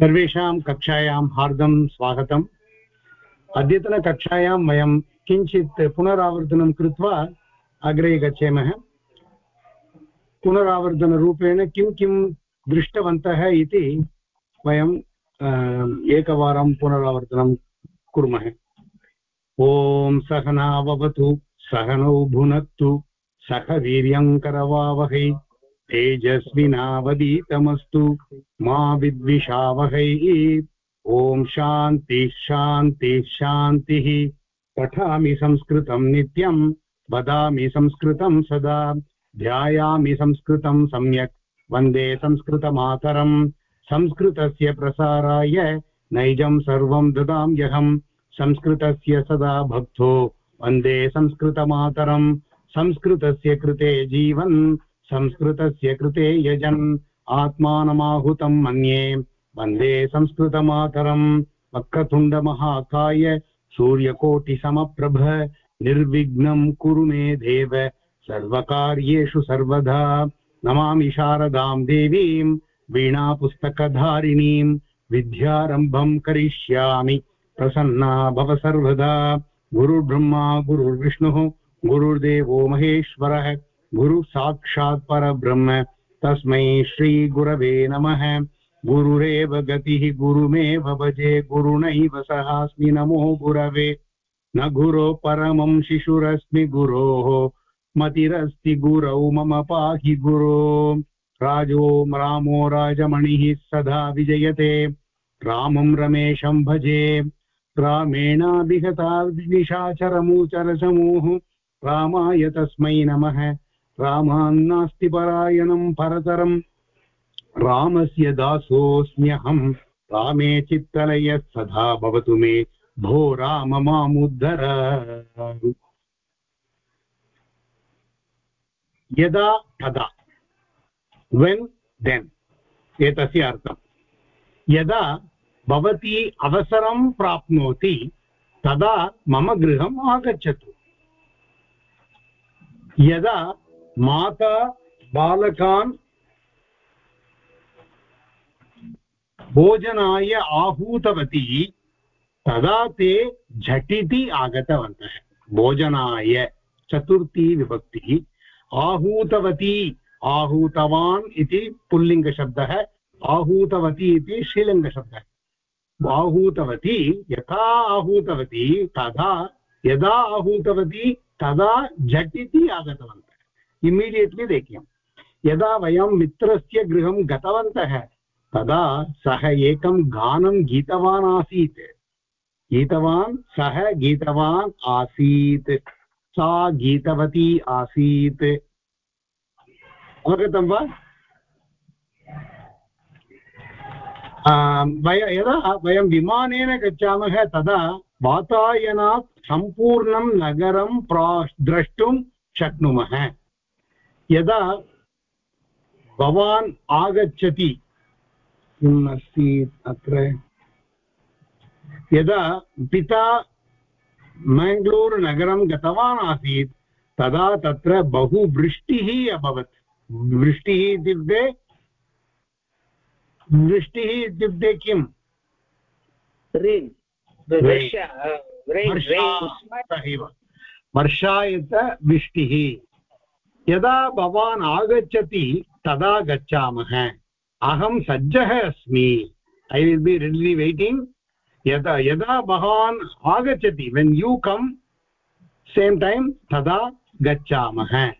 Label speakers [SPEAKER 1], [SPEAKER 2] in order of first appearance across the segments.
[SPEAKER 1] सर्वेषां कक्षायां हार्दं स्वागतम्। अद्यतनकक्षायां वयं किञ्चित् पुनरावर्तनं कृत्वा अग्रे गच्छेमः। पुनरावर्तनरूपेण किं किं दृष्टवन्तः इति वयं एकवारं पुनरावर्तनं कुर्मः। ॐ सहनाववतु, सहनौ भुनक्तु सह वीर्यङ्करवावहै। तेजस्विनावदीतमस्तु मा विद्विषावहै। ॐ शान्तिः शान्तिः शान्तिः। पठामि संस्कृतं नित्यं, वदामि संस्कृतं सदा। ध्यायामि संस्कृतं सम्यक्। वंदे संस्कृतमातरम्। संस्कृतस्य प्रसाराय नैजं सर्वं ददाम्यहम् संस्कृतस्य सदा भक्तो। वंदे संस्कृतमातरम्। संस्कृतस्य कृते जीवन्। संस्कृतस्य कृते यजन् आत्मानमाहुतं मन्ये। वंदे संस्कृतमातरम्। वक्रतुण्डमहाकाय सूर्यकोटिसमप्रभ। निर्विघ्नं कुरु मे देव। सर्वकार्येषु सर्वदा। नमामि शारदां देवीं। वीणापुस्तकधारिणीं। विद्यारम्भं करिष्यामि। प्रसन्ना भव सर्वदा। गुरुर्ब्रह्मा, गुरुर्विष्णुः, गुरुर्देवो महेश्वरः। गुरुः साक्षात् परब्रह्म। तस्मै श्रीगुरवे नमः। गुरुरेव गतिः गुरुमेव भजे, गुरुणैव सहास्मि। नमो गुरवे। न गुरो परमं शिशुरस्मि गुरोः। मतिरस्ति गुरौ मम पाहि गुरो। राजो रामो राजमणिः सदा विजयते। रामं रमेशं भजे। रामेणाभिहता निशाचरमूचरसमूः रामाय तस्मै नमः। रामान्नास्ति परायणं परतरम् रामस्य दासोऽस्म्यहम् रामे चित्तलयः सदा भवतु मे भो राम मामुद्धर। यदा तदा। वेन् देन् एतस्य अर्थम्। यदा भवती अवसरं प्राप्नोति, तदा मम गृहम् आगच्छतु। यदा माता बालकान् भोजनाय आहूतवती, तदा ते झटिति आगतवन्तः। भोजनाय चतुर्थी विभक्तिः, आहूतवती, आहूतवान् इति पुल्लिङ्गशब्दः, आहूतवती इति श्रीलिङ्गशब्दः। आहूतवती, यथा आहूतवती, तदा, यदा आहूतवती, तदा झटिति आगतवन्तः। इमिडियेट्लि देख्यं यदा वयं मित्रस्य गृहं गतवन्तः तदा सः एकं गानं गीतवान् आसीत् गीतवान् सः गीतवान् आसीत् सा गीतवती आसीत् अवगतं वा वय यदा वयं विमानेन गच्छामः तदा वातायनात् सम्पूर्णं नगरं प्रा द्रष्टुं शक्नुमः यदा भवान् आगच्छति किम् अस्ति अत्र यदा पिता मङ्गलूरुनगरं गतवान् आसीत् तदा तत्र बहु वृष्टिः अभवत्। वृष्टिः इत्युक्ते वृष्टिः इत्युक्ते किम्? वर्षायत वृष्टिः। यदा भवान् आगच्छति, तदा गच्छामः। अहं सज्जः अस्मि। ऐ विल् बि रेड्लि वेटिङ्ग् यदा यदा भवान् आगच्छति when you come same time तदा गच्छामः।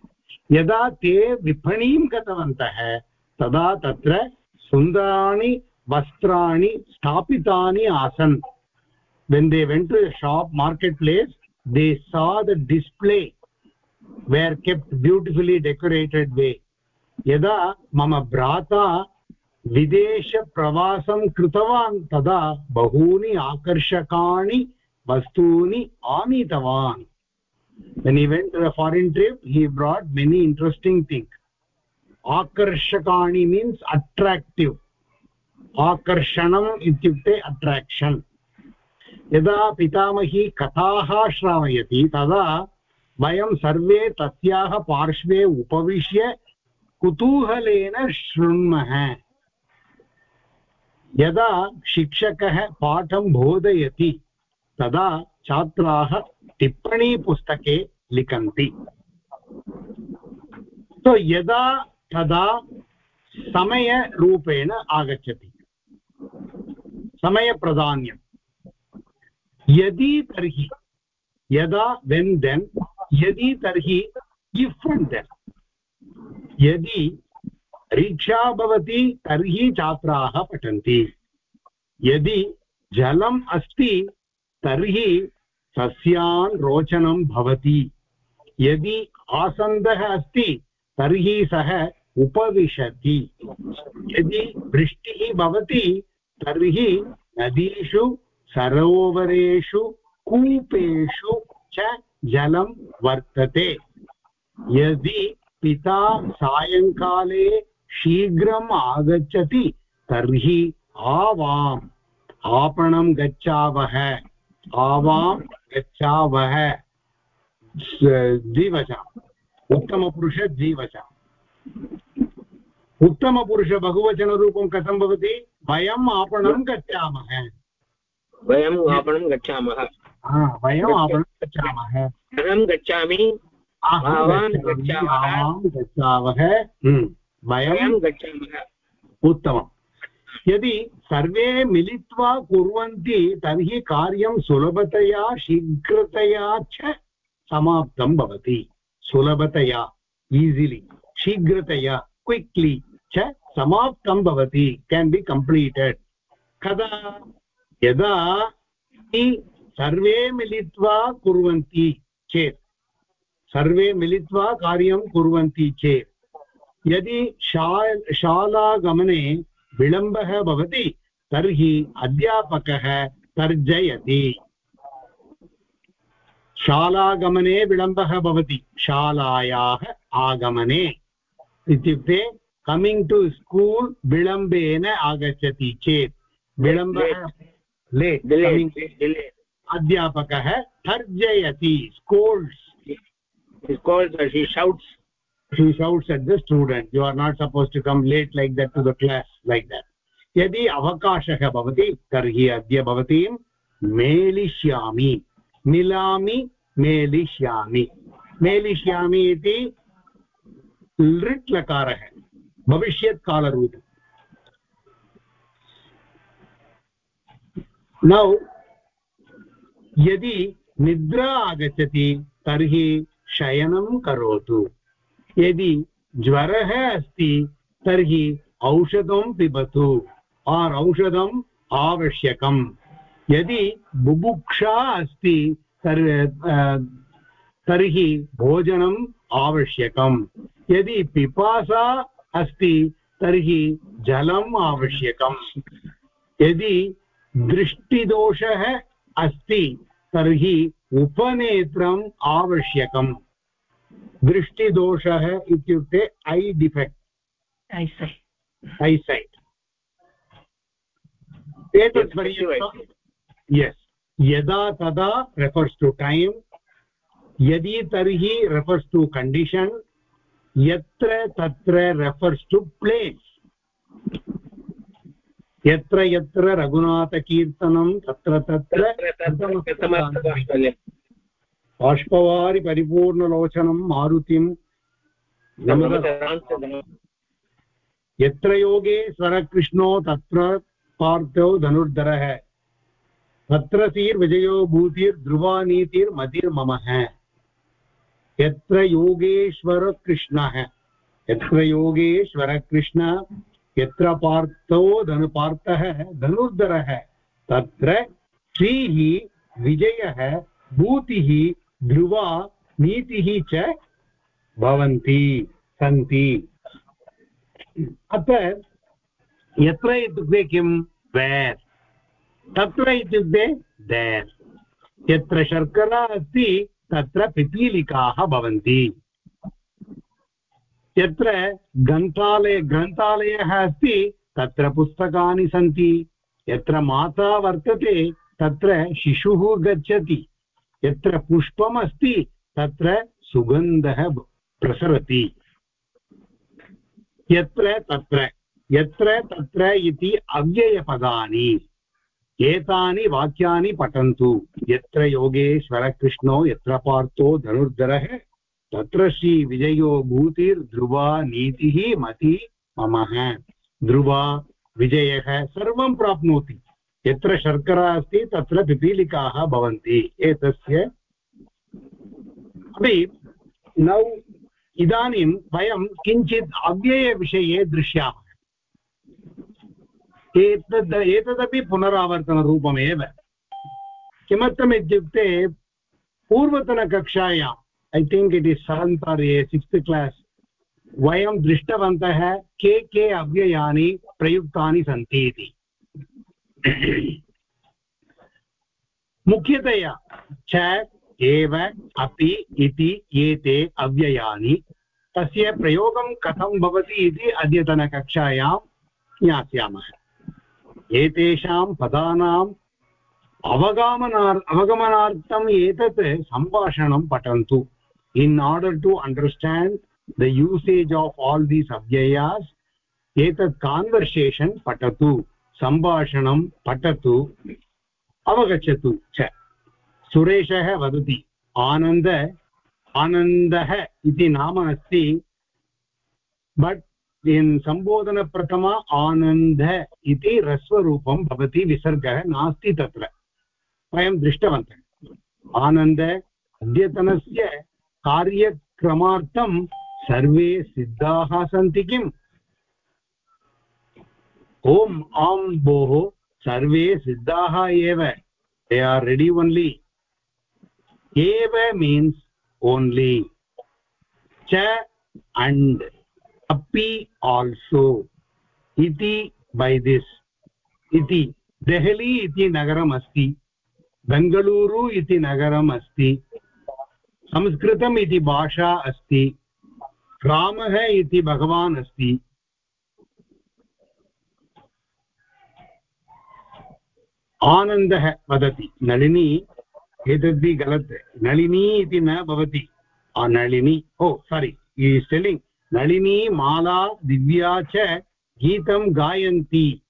[SPEAKER 1] यदा ते विपणीं गतवन्तः, तदा तत्र सुन्दराणि, वस्त्राणि स्थापितानि आसन्। When they went to a shop marketplace, they saw the display. Were kept beautifully decorated way यदा मम भ्राता विदेशप्रवासं कृतवान् तदा बहूनि आकर्षकाणि वस्तूनि आनीतवान् he went to a foreign trip he brought many interesting things आकर्षकाणि means attractive आकर्षणम् इत्युक्ते अट्राक्षन् यदा पितामही कथाः श्रावयति तदा वयं सर्वे तस्याः पार्श्वे उपविश्य कुतूहलेन शृण्मः। यदा शिक्षकः पाठं बोधयति, तदा छात्राः टिप्पणीपुस्तके लिखन्ति। तो यदा तदा समयरूपेण आगच्छति। समयप्राधान्यं यदि तर्हि, यदा वेन् देन् यदि तर्हि इफ् यदि परीक्षा भवति, तर्हि छात्राः पठन्ति। यदि जलम् अस्ति, तर्हि सस्यान् रोचनं भवति। यदि आसन्दः अस्ति, तर्हि सः उपविशति। यदि वृष्टिः भवति, तर्हि नदीषु, सरोवरेषु, कूपेषु च जलं वर्तते। यदि पिता सायङ्काले शीघ्रम् आगच्छति, तर्हि आवाम्। आपणं गच्छावः। आवां गच्छावः। द्विवचनम् उत्तमपुरुष द्विवचनम् उत्तमपुरुषबहुवचनरूपं कथं भवति? वयम् आपणं गच्छामः।
[SPEAKER 2] वयम् आपणं गच्छामः।
[SPEAKER 1] वयम् आपणं गच्छामः
[SPEAKER 2] अहं गच्छामि
[SPEAKER 1] गच्छावः। हम्म, वयं
[SPEAKER 2] गच्छामः।
[SPEAKER 1] उत्तमम्। यदि सर्वे मिलित्वा कुर्वन्ति तर्हि कार्यं सुलभतया शीघ्रतया च समाप्तं भवति। सुलभतया ईसिलि शीघ्रतया क्विक्लि च समाप्तं भवति। केन् बि कम्प्लीटेड् कदा? यदा सर्वे मिलित्वा कुर्वन्ति चेत्। सर्वे मिलित्वा कार्यं कुर्वन्ति चेत्। यदि शा शालागमने विलम्बः भवति तर्हि अध्यापकः तर्जयति। शालागमने विलम्बः भवति शालायाः आगमने। इत्युक्ते कमिङ्ग् टु स्कूल् विलम्बेन आगच्छति चेत्। विलम्बः लेट् अध्यापकः तर्जयति स्कोल्ड्स्
[SPEAKER 2] he shouts
[SPEAKER 1] he shouts at the student you are not supposed to come late like that to the class like that यदि अवकाशः भवति तर्हि अद्य भवतीं मेलिष्यामि मिलामि मेलिष्यामि मेलिष्यामि इति लृट् लकारः भविष्यत्कालरूपम् नौ यदि निद्रा आगच्छति, तर्हि शयनं करोतु। यदि ज्वरः अस्ति, तर्हि औषधं पिबतु। आर् औषधम् आवश्यकम्। यदि बुभुक्षा अस्ति तर्हि भोजनम् आवश्यकम्। यदि पिपासा अस्ति, तर्हि जलम् आवश्यकम्। यदि दृष्टिदोषः अस्ति तर्हि उपनेत्रम् आवश्यकम्। दृष्टिदोषः इत्युक्ते ऐ डिफेक्ट् ऐसैट् एतत् पर्यन्तं यस् यदा तदा रेफर्स् टु टैम् यदि तर्हि रेफर्स् टु कण्डिशन् यत्र तत्र रेफर्स् टु प्लेस् यत्र यत्र रघुनाथकीर्तनं तत्र तत्र बाष्पवारि परिपूर्णलोचनं मारुतिं यत्र योगे स्वरकृष्णो तत्र पार्थो धनुर्धरः। तत्र सीर्विजयो भूतिर्ध्रुवानीतिर्मतिर्ममः। यत्र योगेश्वरकृष्णः। यत्र योगेश्वरकृष्ण यत्र पार्थो धनु पार्थः धनुर्धरः। तत्र श्रीः विजयः, भूतिः ध्रुवा, नीतिः च भवन्ति, सन्ति। अत्र यत्र इत्युक्ते किं? वेर् तत्र इत्युक्ते देर् यत्र शर्करा अस्ति, तत्र पिपीलिकाः भवन्ति। यत्र ग्रन्थालय, ग्रन्थालयः अस्ति, तत्र पुस्तकानि सन्ति। यत्र माता वर्तते, तत्र शिशुः गच्छति। यत्र पुष्पमस्ति, तत्र सुगन्धः प्रसरति। यत्र तत्र यत्र तत्र इति अव्ययपदानि। एतानि वाक्यानि पठन्तु। यत्र योगेश्वरकृष्णो, यत्र पार्थो धनुर्धरः तत्र श्रीविजयो भूतिर्ध्रुवा नीतिः मति ममः। ध्रुवा विजयः सर्वं प्राप्नोति। यत्र शर्करा अस्ति, तत्र पिपीलिकाः भवन्ति। एतस्य अपि नौ इदानीं वयं किञ्चित् अव्ययविषये दृश्यामः। एतद् एतदपि पुनरावर्तनरूपमेव। किमर्थम् इत्युक्ते पूर्वतनकक्षायाम् I think it is seventh or a sixth class वयं दृष्टवन्तः के के अव्ययानि प्रयुक्तानि सन्ति इति मुख्यतया च एव अपि इति एते अव्ययानि तस्य प्रयोगं कथं भवति इति अद्यतनकक्षायां ज्ञास्यामः एतेषां पदानाम् अवगमनार् अवगमनार्थम् एतत् सम्भाषणं पठन्तु in order to understand the usage of all these अव्ययास् एतत् कान्वर्सेशन् पठतु सम्भाषणं पठतु अवगच्छतु च सुरेशः वदति आनन्द आनन्दः इति नाम अस्ति बट् इन् सम्बोधनप्रथम आनन्द इति ह्रस्वरूपं भवति विसर्गः नास्ति तत्र वयं दृष्टवन्तः आनन्द अद्यतनस्य कार्यक्रमार्थं सर्वे सिद्धाः सन्ति किम्? ओम् आम् भोः सर्वे सिद्धाः एव। दे आर् रेडि ओन्लि एव मीन्स् ओन्लि च अण्ड् अपि आल्सो इति बै दिस् इति देहली इति नगरम् अस्ति बेङ्गलूरु इति नगरम् अस्ति संस्कृतम् इति भाषा अस्ति। रामः इति भगवान् अस्ति। आनन्दः वदति। नलिनी एतद्बि गलत्। नलिनी इति न भवति। Nalini. Oh sorry is telling Nalini, Mala, Divya च गीतं गायन्ति।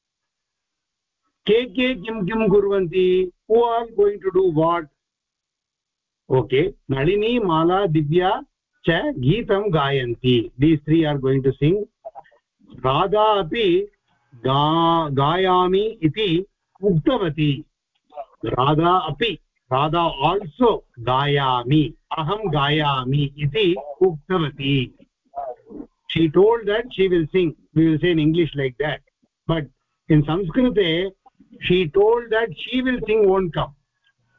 [SPEAKER 1] के के, किं किं कुर्वन्ति? Who are going to do what okay Nalini Mala Divya च गीतं गायन्ति these three are going to sing Radha अपि गा गायामि इति उक्तवती राधा अपि राधा आल्सो गायामि अहं गायामि इति उक्तवती she told that she will sing we will say in English like that but in संस्कृते she told that she will sing ओन् कम्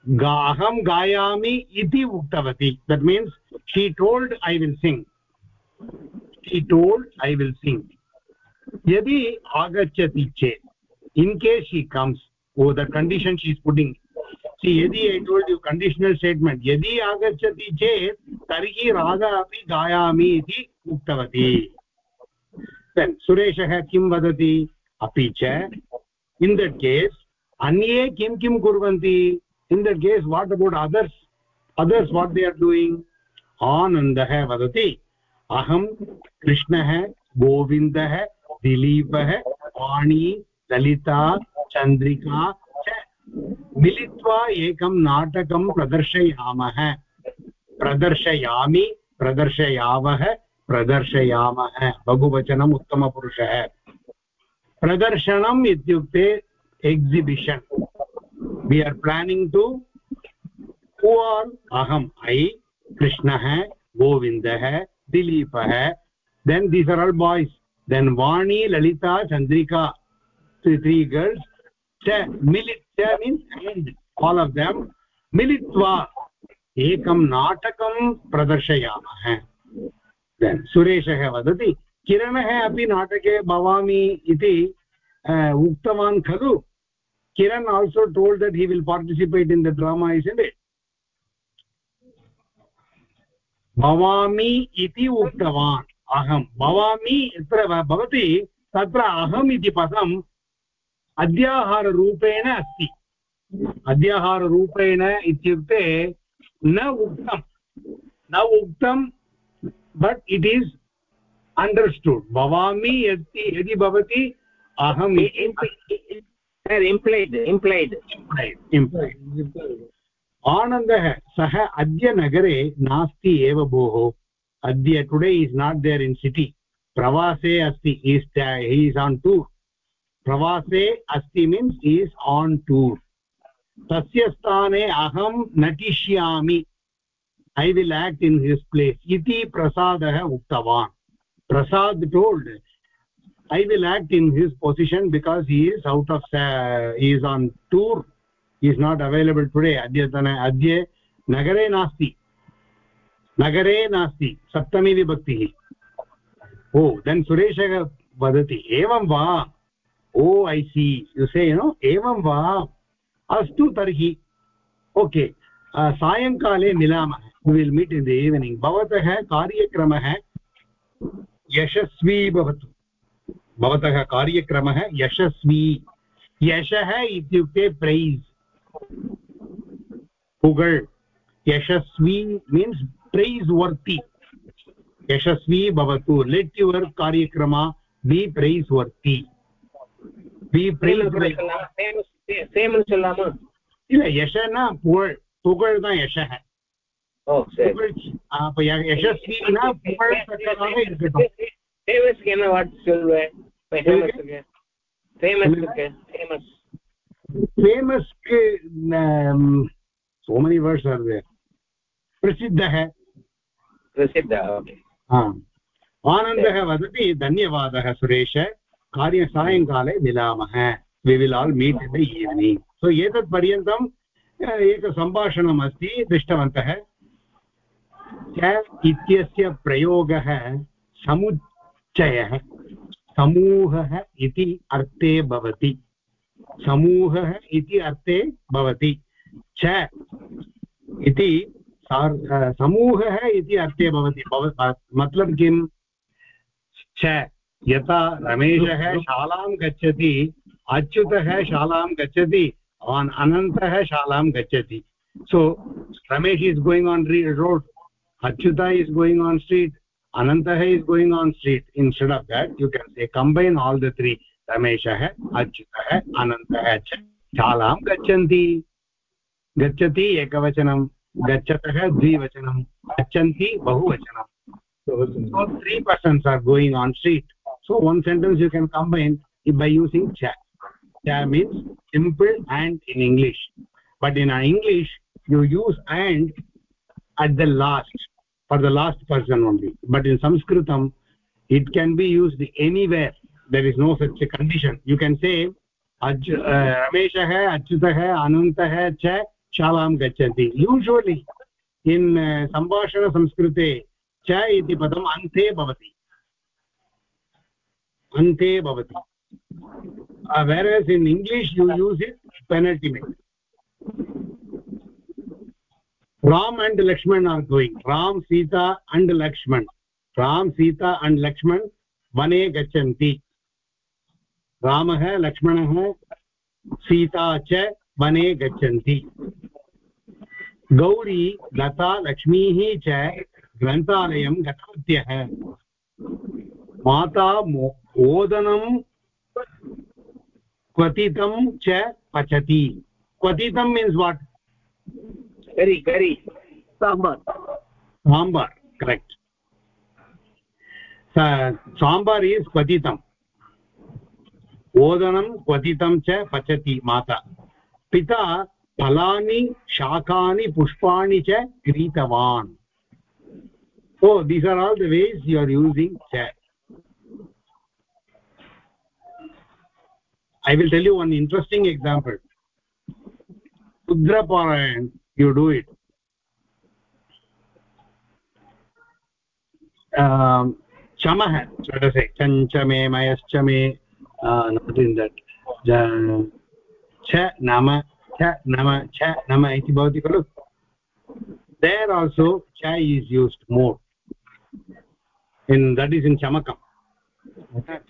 [SPEAKER 1] gaham gayami iti uktavati that means she told i will sing she told i will sing yadi agachati chet in case she comes oh the condition she is putting see yadi i told you conditional statement yadi agachati chet tarhi radha api gayami iti uktavati then sureshah kim vadati api cha in that case अन्ये किं किं कुर्वन्ति in that case, what about others? Others, what they are doing? आनन्दः वदति अहं कृष्णः गोविन्दः दिलीपः वाणी ललिता चन्द्रिका च मिलित्वा एकं नाटकं प्रदर्शयामः प्रदर्शयामि प्रदर्शयावः प्रदर्शयामः बहुवचनम् उत्तमपुरुषः प्रदर्शनम् इत्युक्ते exhibition we are planning to who are अहम् ऐ कृष्णः गोविन्दः दिलीपः then these are all boys then Vani Lalita Chandrika three girls. च मिलित्य means and all of them मिलित्वा एकं नाटकं प्रदर्शयामः सुरेशः वदति किरणः अपि नाटके भवामि इति उक्तवान् खलु Kiran also told that he will participate in the drama is in it भवामि इति उक्तवान् अहं भवामि यत्र भवति तत्र अहम् इति पदम् अद्याहाररूपेण अस्ति अद्याहाररूपेण इत्युक्ते न उक्तं न उक्तं बट् इट् इस् अण्डर्स्टुड् भवामि यदि यदि भवति अहम्
[SPEAKER 2] इम्प्लैड् इम्प्लैड्
[SPEAKER 1] आनन्दः सः अद्य नगरे नास्ति एव भोः अद्य today is not there in city प्रवासे अस्ति ईस् ईस् आन् टूर् प्रवासे अस्ति मीन्स् ईस् आन् टूर् तस्य स्थाने अहं नटिष्यामि I will act in his place इति प्रसादः उक्तवान् prasad told i will act in his position because he is out of uh, he is on tour he is not available today adyatana adye nagare nasti nagare nasti saptami vibhakti oh then sureshah vadati evam va oh i see you say you know evam va astu tarhi okay uh, सायङ्काले मिलामः will meet in the evening भवतः कार्यक्रमः यशस्वी भवतु भवतः कार्यक्रमः यशस्वी यशः इत्युक्ते प्रैस् पुगळ् यशस्वी मीन्स् प्रैस् वर्ति यशस्वी भवतु लेट् युवर् कार्यक्रम बि प्रैस् वर्ति बि प्रैस् இல்ல யசனா புகழ் புகழ் தான் யசக யசஸ்வினா புகழத்தக்கதாக இருக்கட்டும்
[SPEAKER 2] ஃபேமஸ்க்கு என்ன வாட் சொல்வேன் ஃபேமஸ்க்கு ஃபேமஸ்க்கு famous
[SPEAKER 1] ஃபேமஸ்க்கு so many words are there प्रसिद्धः
[SPEAKER 2] प्रसिद्धः ओके
[SPEAKER 1] आनन्दः वदति धन्यवादः सुरेश कार्य सायङ्काले मिलामः we will all meet in the evening so एतत् पर्यन्तम् एकसम्भाषणम् अस्ति दृष्टवन्तः च इत्यस्य प्रयोगः समुच्चयः समूहः इति अर्थे भवति। समूहः इति अर्थे भवति। च इति समूहः इति अर्थे भवति। मतलब किम्? च यथा रमेशः शालां गच्छति, अच्युतः शालां गच्छति अनन्तः शालां गच्छति। So Ramesh is going on road. achyuta is going on street anantah is going on street instead of that you can say combine all the three rameshah achyutah anantah ch shalam gachanti gachati ekavachanam gachatah dvivachanam gachanti bahuvachanam so three persons are going on street so one sentence you can combine by using cha cha means simple and in english but in english you use and at the last for the last person only but in sanskritam it can be used anywhere there is no such a condition you can say rameshah achyutah anantah cha shalam gachanti usually in sambhashana samskrite cha iti padam ante bhavati ante bhavati uh, whereas in english you use it penultimate ram and lakshman are going ram sita and lakshman ram sita and lakshman vane gachanti ramah lakshmanah Sita च वने गच्छन्ति गौरी लता लक्ष्मीः च ग्रन्थालयं गतवत्यः माता ओदनं क्वथितं च पचति क्वथितं means what
[SPEAKER 2] curry curry
[SPEAKER 3] sambar
[SPEAKER 1] sambar correct sambar is kvatitam ओदनं क्वथितं च पचति माता पिता फलानि शाकानि पुष्पाणि च क्रीतवान् so these are all the ways you are using cha i will tell you one interesting example rudraparayan you do it um chamah let us say chanchame mayashchame uh not in that cha nama cha nama cha nama iti bhavati khalu there also cha is used more in that is in chamakam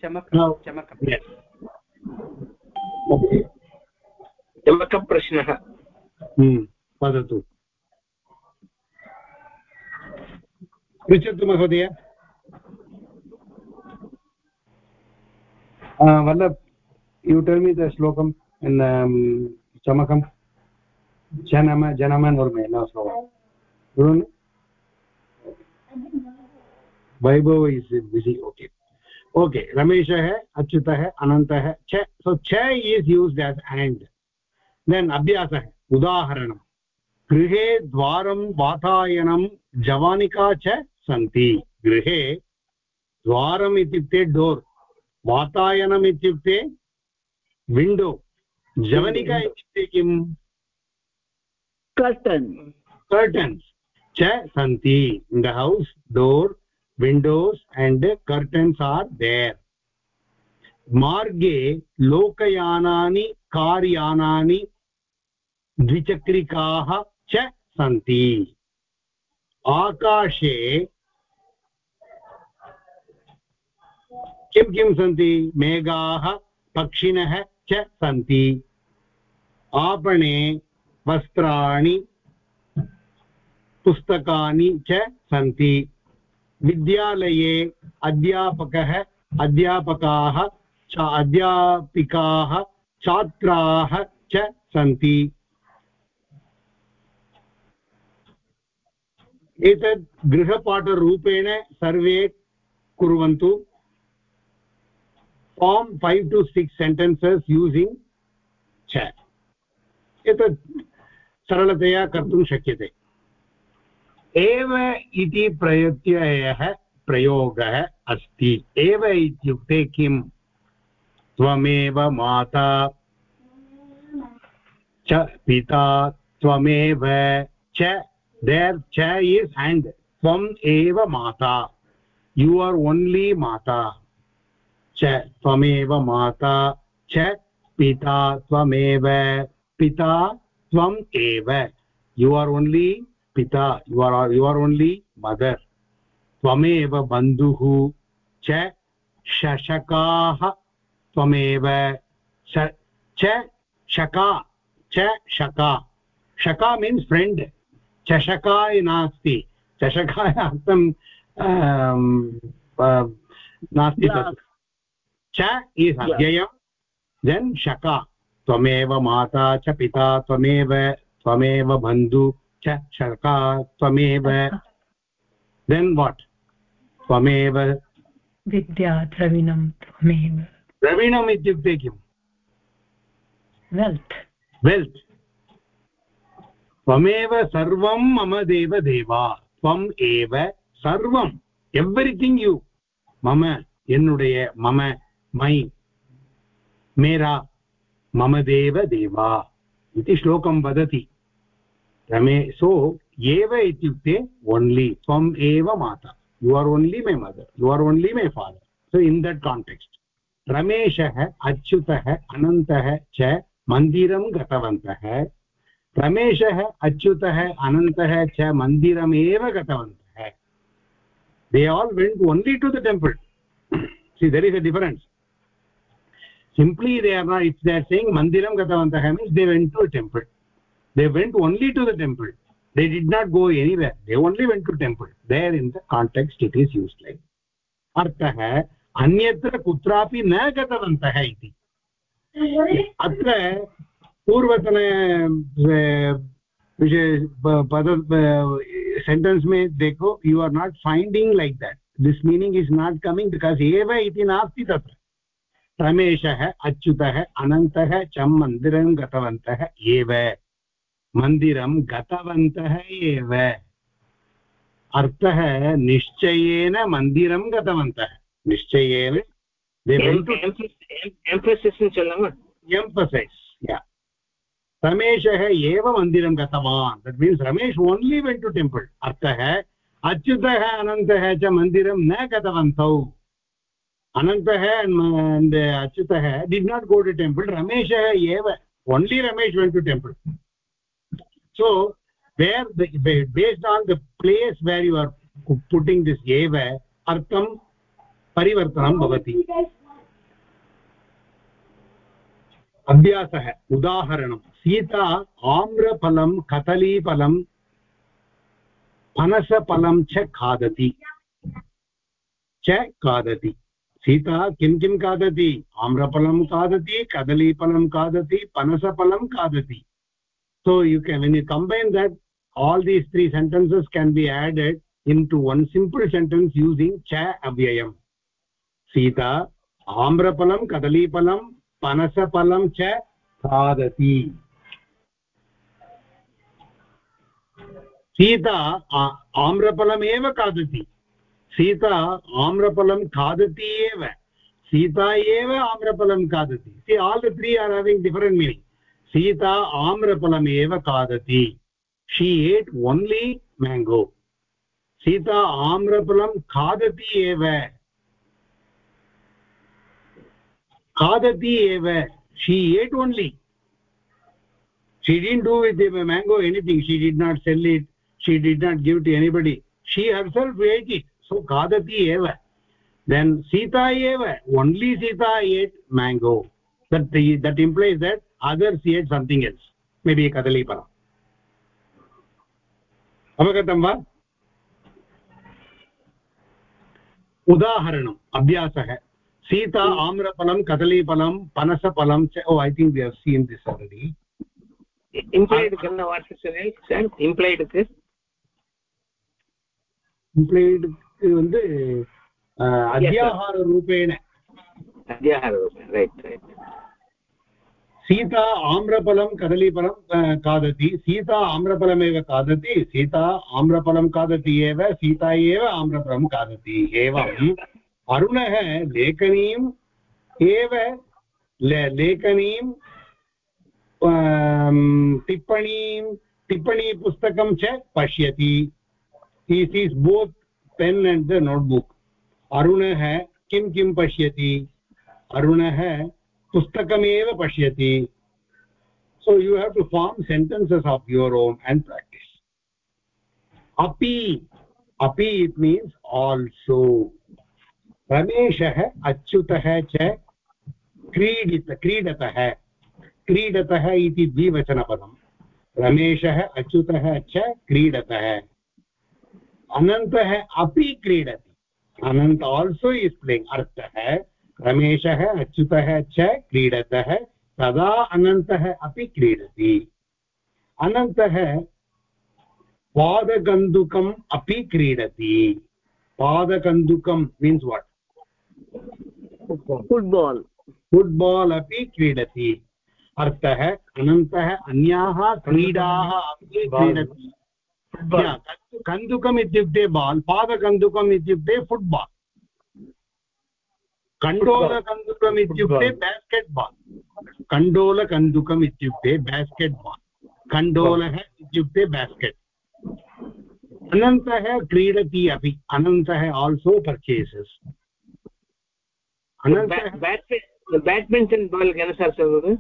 [SPEAKER 3] chamakam chamakam
[SPEAKER 1] yes okay
[SPEAKER 2] चमकप्रश्नः
[SPEAKER 1] वदतु। पृच्छतु महोदय। Vallabh you tell me the श्लोकम् in चमकं। जनम जनमनुर्मे न श्लोकं Vaibhav is busy okay okay रमेशः, अच्युतः, अनन्तः, च सो च is used as and then अभ्यासः उदाहरणं गृहे द्वारं वातायनं जवानिका च सन्ति। गृहे द्वारम् इत्युक्ते डोर् वातायनम् इत्युक्ते विण्डो। जवनिका इत्युक्ते किम्
[SPEAKER 3] कर्टन्।
[SPEAKER 1] कर्टन्स् च सन्ति। In the house door windows and curtains are there मार्गे लोकयानानि कार् यानानि द्विचक्रिकाः च सन्ति। आकाशे किं किं सन्ति? मेघाः, पक्षिणः च सन्ति। आपणे वस्त्राणि, पुस्तकानि च सन्ति। विद्यालये अध्यापकः, अध्यापकाः, च अध्यापिकाः, छात्राः च सन्ति। एतत् गृहपाठरूपेण सर्वे कुर्वन्तु। Form five to six sentences using च एतत् सरलतया कर्तुं शक्यते। एव इति प्रत्ययः प्रयोगः अस्ति। एव इत्युक्ते किम् त्वमेव माता च पिता त्वमेव च there cha is and tvam eva mata you are only mata cha tvameva mata cha pita tvameva pita tvam eva you are only pita you are you are only mother tvameva bandhuhu cha shashakaah tvam tvameva cha shaka cha shaka shaka means friend चषकाय नास्ति। चषकाय अर्थं नास्ति च is अव्ययं then शका। त्वमेव माता च पिता त्वमेव त्वमेव बन्धु च शका। त्वमेव। Then what? त्वमेव।
[SPEAKER 4] विद्या द्रविणं त्वमेव।
[SPEAKER 1] द्रविणम् इत्युक्ते किम्?
[SPEAKER 4] वेल्त्।
[SPEAKER 1] वेल्त्। त्वमेव सर्वं मम देव देवा त्वम् एव सर्वम् एव्रिथिङ्ग् यु मम என்னுடைய मम मै मेरा मम देव देवा इति श्लोकं वदति रमे सो एव इत्युक्ते ओन्लि त्वम् एव माता you are only my mother you are only my father so in that context रमेशः अच्युतः अनन्तः च मन्दिरं गतवन्तः रमेशः अच्युतः अनन्तः च मन्दिरमेव गतवन्तः they all went only to the temple see there is a difference simply they are not if they are saying mandiram gatavantah means they went to a temple they went only to the they did not go anywhere they only went to temple there in the context it is used like अर्थः अन्यत्र कुत्रापि न गतवन्तः इति अत्र पूर्वतन विषय पद सेण्टेन्स् में देखो you are not finding like that this meaning is not coming because एव इति नास्ति तत्र। रमेशः अच्युतः अनन्तः च मन्दिरं गतवन्तः एव। मन्दिरं गतवन्तः एव। अर्थः निश्चयेन मन्दिरं गतवन्तः। निश्चयेन एम्फसैस् रमेशः एव मन्दिरं गतवान्। That means Ramesh only went to temple अर्थः अच्युतः अनन्तः च मन्दिरं न गतवन्तौ। अनन्तः अच्युतः did not go to temple रमेशः एव only Ramesh went to temple so where based on the place where you are putting this एव अर्थं परिवर्तनं भवति अभ्यासः। उदाहरणं, सीता आम्रफलं कदलीफलं फनसफल चादती खादति। सीता किं किं खादति? आम्रफलं खादति, कदलीफलं खादति, फनसफलं खादति। So you can you combine that all these three sentences can be added into one simple sentence using च अव्ययम् सीता, आम्रफलं, कदलीफलं पनसफलं च खादति। सीता आम्रफलमेव खादति। सीता आम्रफलं खादति एव। सीता एव आम्रफलं खादति। See all the three are having different meaning Sita आम्रफलमेव खादति। She ate only mango Sita आम्रफलं खादति एव। खादति एव she ate only she didn't do with the mango anything she did not sell it she did not give to anybody she herself ate it so khadati eva then sita eva only sita ate mango that the, that implies that others ate something else maybe kadali para अवगतं वा उदाहरणम् अभ्यासः sita amrapalam kadalipalam panasapalam oh i think we have seen this already implied
[SPEAKER 2] kanna varsasare sir implied ku implied
[SPEAKER 1] இது வந்து அத்தியாகார ரூபேண
[SPEAKER 2] அத்தியாகார ரூபேண right right
[SPEAKER 1] Sita आम्रफलं कदलीफलं खादति सीता आम्रफलमेव खादति सीता आम्रफलं खादति एव सीता एव आम्रफलं खादति एवं अरुण लेखनीम् लेखनी ले अं, टिप्पणी टिप्पणीं टिप्पणीपुस्तकं च पश्य both is both pen and the notebook अरुणः किं किं अरुण अरुणः पुस्तकमेव पश्यति. So you have to form sentences of your own and practice अपी अपि इट् मीन्स् आल्सो रमेशः अच्युतः च क्रीडित, क्रीडतः क्रीडतः इति द्विवचनपदं रमेशः अच्युतः च क्रीडतः। अनन्तः अपि क्रीडति। अनन्त आल्सो इस् प्लेङ्ग् अर्थः, रमेशः अच्युतः च क्रीडतः, तदा अनन्तः अपि क्रीडति। अनन्तः पादकन्दुकम् अपि क्रीडति। पादकन्दुकं मीन्स् वाट्
[SPEAKER 3] फुट्बाल्।
[SPEAKER 1] फुट्बाल्। अपि क्रीडति। अर्थः अनन्तः अन्याः क्रीडाः अपि क्रीडति। कन्दुकम् इत्युक्ते बाल् पादकन्दुकम् इत्युक्ते फुट्बाल्। कण्डोलकन्दुकम् इत्युक्ते बेस्केट् बाल् कण्डोलकन्दुकम् इत्युक्ते बेस्केट् बाल् कण्डोलः इत्युक्ते बेस्केट्। अनन्तः क्रीडति अपि। अनन्तः आल्सो पर्चेसस्
[SPEAKER 2] பேட்மிண்டன் பாலுக்கு என்ன சார் சொல்றது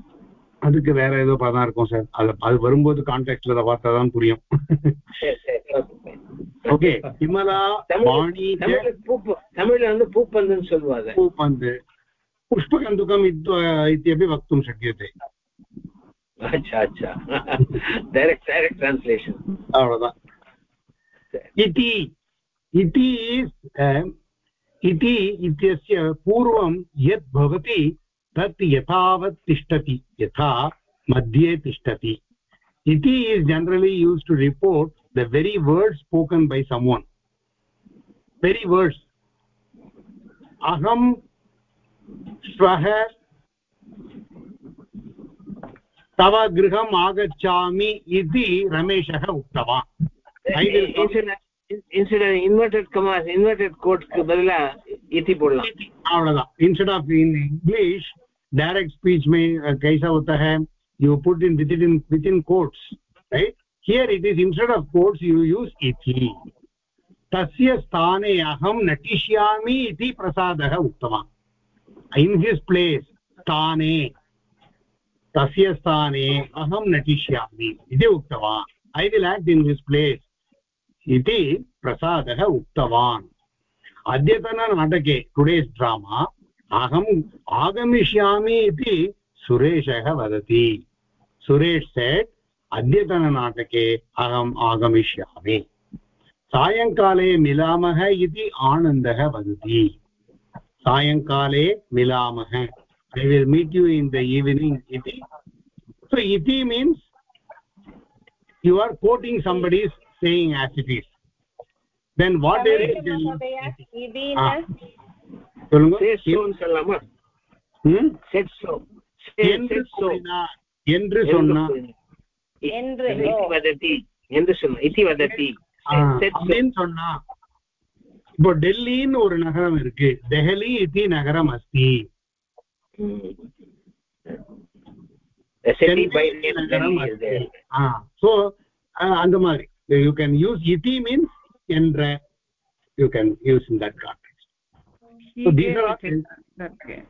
[SPEAKER 1] அதுக்கு வேற ஏதோ பதம் இருக்கும் சார் அது அது வரும்போது கான்டெக்ட்ல அதை பார்த்தா தான் புரியும்
[SPEAKER 2] சரி சரி okay.
[SPEAKER 1] ஓகே விமலா
[SPEAKER 2] தமிழ்
[SPEAKER 1] வாணி च
[SPEAKER 2] தமிழ்ல பூப்பு தமிழ்ல வந்து பூப்பந்துன்னு சொல்லுவாங்க
[SPEAKER 1] पूपन्त् पुष्पकन्दुकम् इत्- इत्यपि वक्तुं शक्यते
[SPEAKER 2] अच्छा अच्छा डायरेक्ट डायरेक्ट ट्रान्स्लेशन्
[SPEAKER 1] अवळुदान् इति इति अ, इति इत्यस्य पूर्वं यत् भवति तत् यथावत् तिष्ठति यथा मध्ये तिष्ठति। इति is generally use to report the very word spoken by someone very words अहं श्वः तव गृहम् आगच्छामि इति रमेशः उक्तवान्। I will come.
[SPEAKER 2] Incident inverted commas inverted கோட்ஸ்க்கு பதிலா इति போடலாம்
[SPEAKER 1] अवलगा instead of in English direct speech में uh, कैसा होता है you put in within in within quotes right here it is instead of quotes you use इति तस्य स्थाने अहं नटिष्यामि इति प्रसादः उक्तवान् in his place स्थाने तस्य स्थाने अहं नटिष्यामि इति उक्तवान् i will act in his place इति प्रसादः उक्तवान्। अद्यतननाटके टुडेस् ड्रामा अहम् आगमिष्यामि इति सुरेशः वदति। सुरेश सेट् अद्यतननाटके अहम् आगमिष्यामि। सायङ्काले मिलामः इति आनन्दः वदति। सायङ्काले मिलामः। I will meet you in the evening iti so iti means you are quoting somebody's saying as it is then what they
[SPEAKER 2] will tell
[SPEAKER 1] you
[SPEAKER 2] said so
[SPEAKER 1] என்று சொன்னார் என்று சொன்னார்
[SPEAKER 5] என்று
[SPEAKER 2] வதத்தி என்று சொன்ன இதி வதத்தி
[SPEAKER 1] அப்படின்னு சொன்னா இப்போ டெல்லின்னு ஒரு நகரம் இருக்கு டெஹலி இது நகரம் அஸ்தி நகரம் அஸ்தி ஆ சோ அந்த மாதிரி you can use iti means kendra you can use in that context. Hige so these are
[SPEAKER 3] okay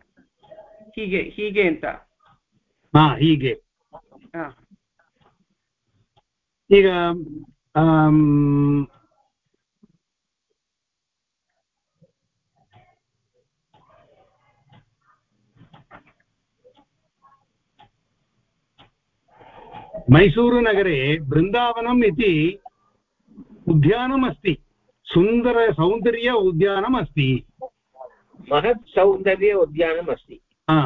[SPEAKER 3] hige hige
[SPEAKER 1] anta ha
[SPEAKER 3] hige
[SPEAKER 1] ha Um. मैसूरुनगरे बृन्दावनम् इति उद्यानम् अस्ति सुन्दरसौन्दर्य उद्यानम् अस्ति
[SPEAKER 2] महत् सौन्दर्य उद्यानम् अस्ति
[SPEAKER 1] हा,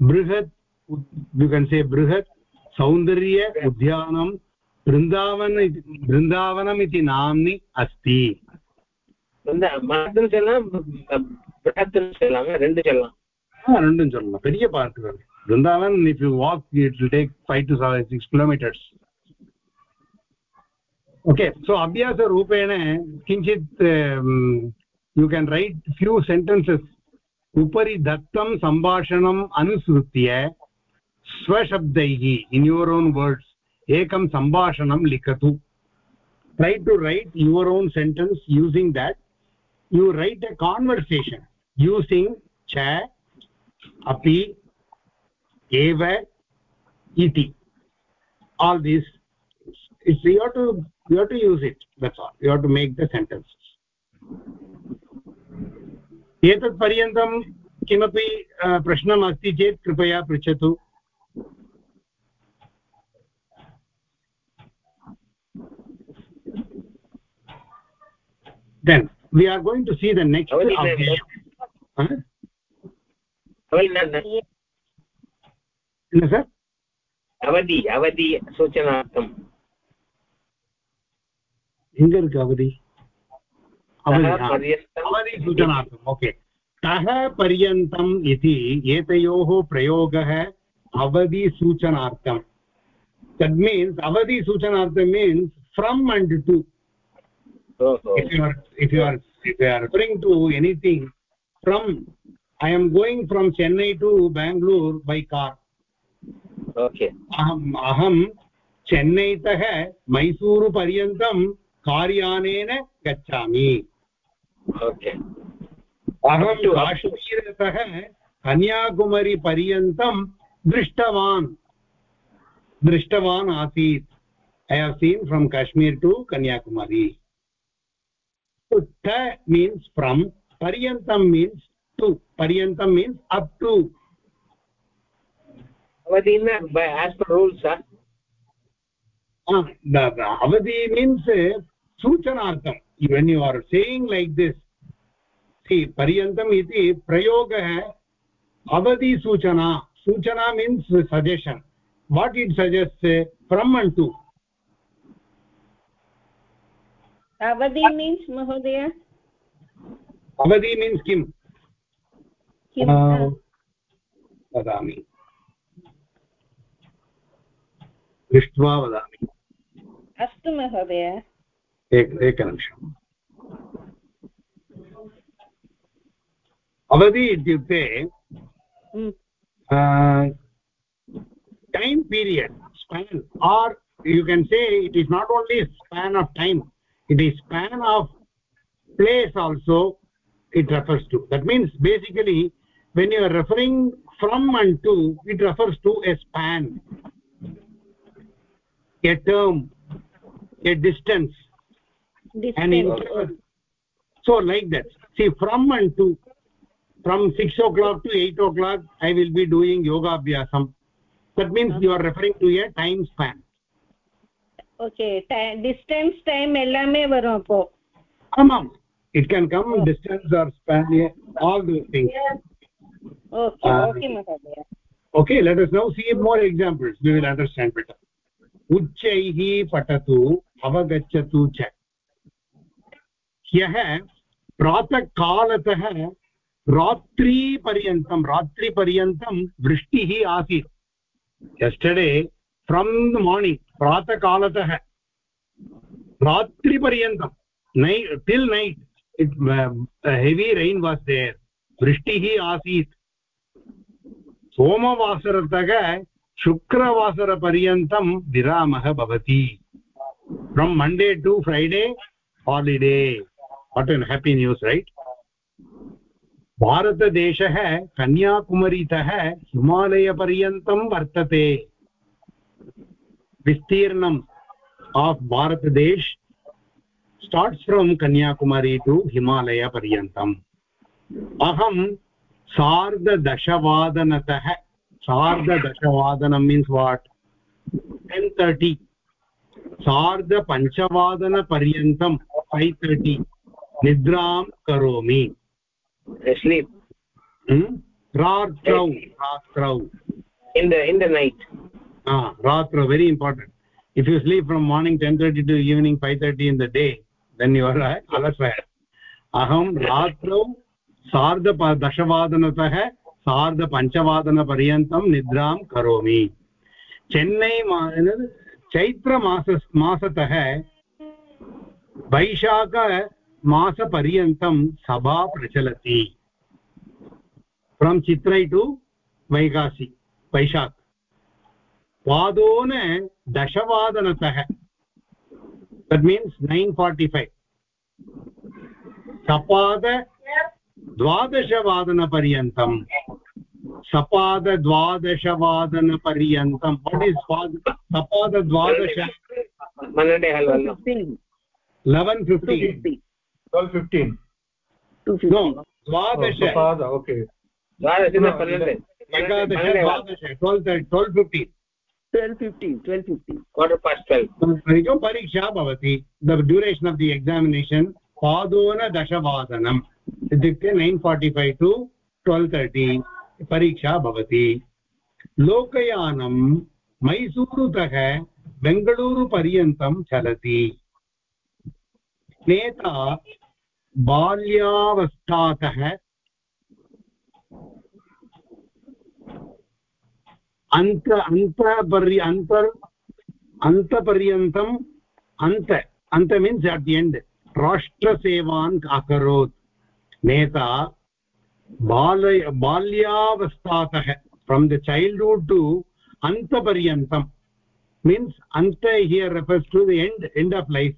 [SPEAKER 1] बृहत् यु केन् से बृहत् सौन्दर्य उद्यानं बृन्दावन इति बृन्दावनम् इति नाम्नि अस्ति
[SPEAKER 2] இந்த மகத்துன்னு சொல்லலாம் பிரகத்துன்னு சொல்லலாங்க ரெண்டு சொல்லலாம்
[SPEAKER 1] ஆ, ரெண்டும் சொல்லலாம் பெரிய vrindavan if you walk it will take 5 to 6 kilometers okay so abhyasa rupena kinchit um, you can write few sentences upari dattam sambhashanam anusrutya swashabdaihi in your own words ekam sambhashanam likatu try to write your own sentence using that you write a conversation using cha api एव इति all these it's you have to you have to use it that's all you have to make the sentences एतत् पर्यन्तं किमपि प्रश्नम् अस्ति चेत् कृपया पृच्छतु then we are going to see the next okay. huh?
[SPEAKER 2] well,
[SPEAKER 1] no, no. Sir अवधि
[SPEAKER 2] अवधि
[SPEAKER 1] सूचनार्थम्
[SPEAKER 2] एङ्ग
[SPEAKER 1] अवधि सूचनार्थम् ओके कः पर्यन्तम् इति एतयोः प्रयोगः अवधिसूचनार्थम् that means अवधिसूचनार्थं means from and to if to anything from I am going from Chennai to Bangalore by car
[SPEAKER 2] okay
[SPEAKER 1] अहम् अहं चेन्नैतः मैसूरुपर्यन्तं कार्यानेन गच्छामि।
[SPEAKER 2] ओके
[SPEAKER 1] अहं काश्मीरतः कन्याकुमारीपर्यन्तं दृष्टवान्। दृष्टवान् आसीत्। I have seen from Kashmir to Kanyakumari. That means from पर्यन्तं means to पर्यन्तं means up to अवधि एस् पर् रूल्स् अवधि आर् सेयिङ्ग् लैक् दिस् पर्यन्तम् इति प्रयोगः अवधि सूचना सूचना means suggestion what it suggest from and to
[SPEAKER 5] अवधि मीन्स् महोदय
[SPEAKER 1] अवधि मीन्स किम् वदामि दृष्ट्वा वदामि
[SPEAKER 5] अस्तु महोदय
[SPEAKER 1] एक एकनिमिषम् अवधि इत्युक्ते
[SPEAKER 5] हम्म,
[SPEAKER 1] time period span or you can say it is not only span of time it is span of place also it refers to that means basically when you are referring from and to it refers to a span a term a distance,
[SPEAKER 5] distance.
[SPEAKER 1] and so like that. See from and to from 6 o'clock to 8 o'clock i will be doing yoga abhyasam. That means uh-huh. you are referring to a time span.
[SPEAKER 5] Okay distance time ellame varum come
[SPEAKER 1] amam it can come
[SPEAKER 5] oh.
[SPEAKER 1] distance or span all those things.
[SPEAKER 5] Okay
[SPEAKER 1] uh,
[SPEAKER 5] okay
[SPEAKER 1] okay let us now see more examples. We will understand better. उच्चैः पठतु अवगच्छतु च। ह्यः प्रातःकालतः रात्रिपर्यन्तं रात्रिपर्यन्तं वृष्टिः आसीत्। Yesterday from the morning प्रातःकालतः रात्रिपर्यन्तं till night it uh, heavy rain was there वृष्टिः आसीत्। सोमवासरतः शुक्रवासरपर्यन्तं विरामः भवति. From Monday to Friday holiday what an happy news right भारतदेशः, कन्याकुमारीतः हिमालयपर्यन्तं वर्तते. विस्तीर्णम् आफ् भारतदेश starts from Kanyakumari to paryantam aham सार्धदशवादनतः सार्धदशवादनं मीन्स् वाट् टेन् तर्टि सार्धपञ्चवादनपर्यन्तं फैव् तर्टि निद्रां करोमि Hmm? रात्रौ रात्रौ
[SPEAKER 2] in the in the night
[SPEAKER 1] ah ratra very important if you sleep from morning 10:30 to evening 5:30 in the day then you are uh, alasaya aham ratrau सार्धदशवादनतः सार्धपञ्चवादनपर्यन्तं निद्रां करोमि। चेन्नै चैत्रमास मासतः वैशाखमासपर्यन्तं सभा प्रचलति। फ्रम् चित्रै टु वैकासि वैशाख पादोन दशवादनतः। That means nine forty five सपाद द्वादशवादनपर्यन्तं। सपादद्वादशवादनपर्यन्तं। What is सपादद्वादश? Eleven
[SPEAKER 6] fifteen
[SPEAKER 1] द्वादश.
[SPEAKER 2] 12
[SPEAKER 1] परीक्षा भवति the duration of the examination पादोनदशवादनम् इत्युक्ते nine forty five to twelve thirty परीक्षा भवति। लोकयानं मैसूरुतः बेङ्गळूरुपर्यन्तं चलति। नेता बाल्यावस्थातः अन्त अन्तपर्य अन्तर् अन्तपर्यन्तम् अन्त अन्त मीन्स् अट् दि एण्ड् राष्ट्रसेवान् अकरोत्। नेता बाल बाल्यावस्थातः फ्रम् द चैल्ड्हुड् टु अन्तपर्यन्तं मीन्स् अन्त here refers to the end end of life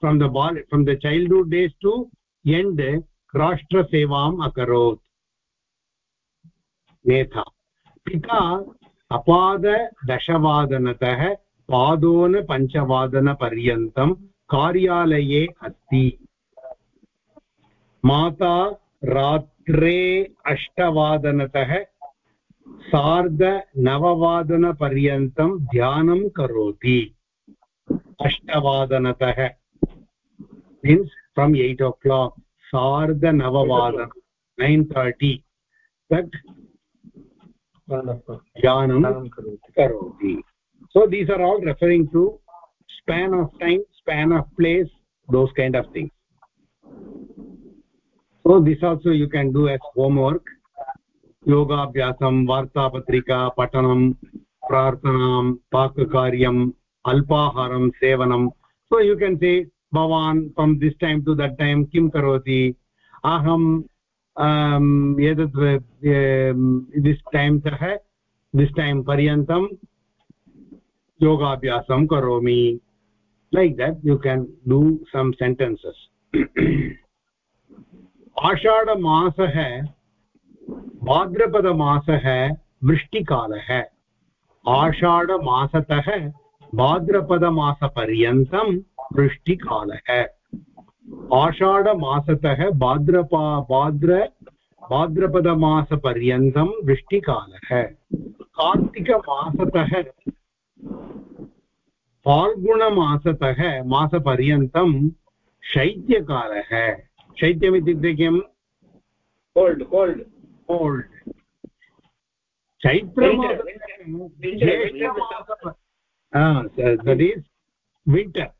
[SPEAKER 1] from the ball from the childhood days to end राष्ट्रसेवाम् अकरोत्। नेता, पिता, अपाददशवादनतः पादोनपञ्चवादनपर्यन्तं कार्यालये अस्ति। माता रात्रे अष्टवादनतः सार्धनववादनपर्यन्तं ध्यानं करोति। अष्टवादनतः means from eight o'clock सार्धनववादन नैन् तर्टि तत् ध्यानं karoti so these are all referring to span of time span of place those kind of things so this also you can do as homework योगाभ्यासं वार्तापत्रिका पठनं प्रार्थनां पाककार्यम् अल्पाहारं सेवनं so you can say भवान् from this time to that time किं करोति अहं एतत् this time तः this time पर्यन्तं योगाभ्यासं करोमि like that you can do some sentences आषाढमासः भाद्रपदमासः वृष्टिकालः आषाढमासतः भाद्रपदमासपर्यन्तं वृष्टिकालः आषाढमासतः भाद्रपा भाद्र भाद्रपदमासपर्यन्तं वृष्टिकालः कार्तिकमासतः फाल्गुणमासतः मासपर्यन्तं शैत्यकालः शैत्यम् इत्युक्ते किम् cold cold old is winter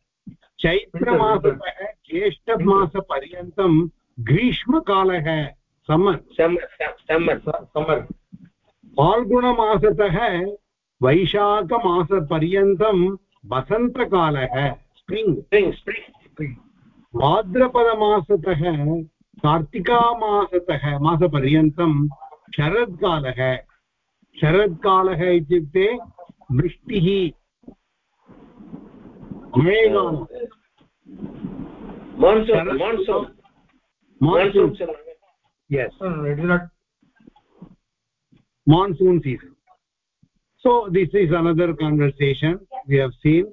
[SPEAKER 1] चैत्रमासतः ज्येष्ठमासपर्यन्तं ग्रीष्मकालः समर्
[SPEAKER 2] सम्मर् सम्मर्
[SPEAKER 1] फाल्गुणमासतः वैशाखमासपर्यन्तं वसन्तकालः स्प्रिङ्ग्
[SPEAKER 2] स्प्रिङ्ग् स्प्रिङ्ग्
[SPEAKER 1] भाद्रपदमासतः कार्तिकामासतः मासपर्यन्तं शरत्कालः. शरत्कालः इत्युक्ते वृष्टिः
[SPEAKER 2] monsoon monsoon
[SPEAKER 1] so this is another conversation we have seen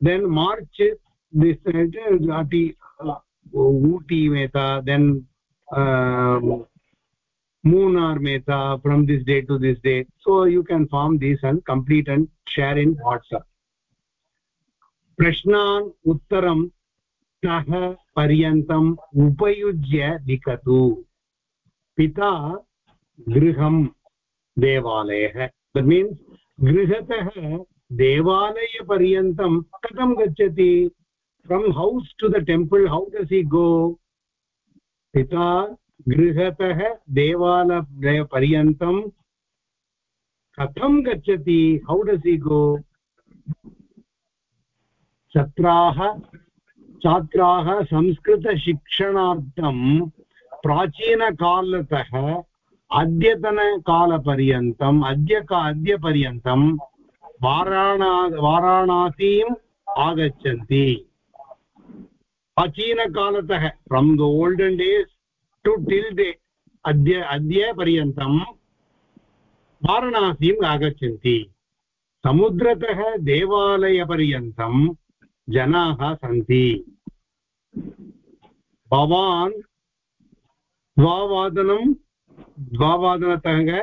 [SPEAKER 1] then march this uh, ati uh, meta then um, moonar meta from this day to this day so you can form this and complete and share in whatsapp प्रश्नान् उत्तरं कः पर्यन्तम् उपयुज्य लिखतु पिता गृहं देवालयः that means गृहतः देवालयपर्यन्तं कथं गच्छति? From house to the temple how does he go पिता गृहतः देवालयपर्यन्तं कथं गच्छति? हौ डस् हि गो छात्राः छात्राः संस्कृतशिक्षणार्थं प्राचीनकालतः अद्यतनकालपर्यन्तम् अद्य का अद्यपर्यन्तं वाराणा वाराणासीम् आगच्छन्ति प्राचीनकालतः from the olden days to till day अद्य अद्य पर्यन्तं वाराणासीम् आगच्छन्ति समुद्रतः देवालयपर्यन्तं जनाः सन्ति भवान् द्वावादनं द्वावादनतः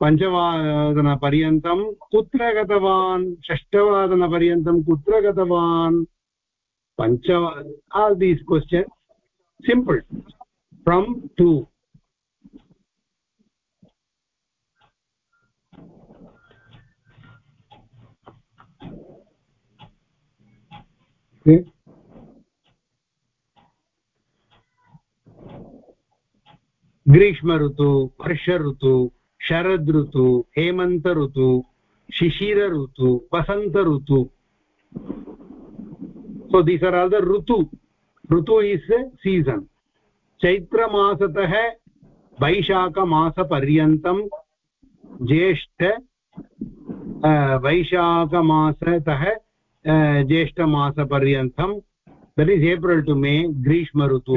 [SPEAKER 1] पञ्चवादनपर्यन्तं कुत्र गतवान् षष्ठवादनपर्यन्तं कुत्र गतवान् पञ्च all these question simple from to okay. ग्रीष्म ऋतु, वर्ष ऋतु, शरद ऋतु हेमन्त ऋतु, शिशिर ऋतु वसन्त ऋतु। So these are all the Ritu. Ritu is a season चैत्रमासतः वैशाखमासपर्यन्तं ज्येष्ठ वैशाखमासतः ज्येष्ठमासपर्यन्तं that is april to may grishma rutu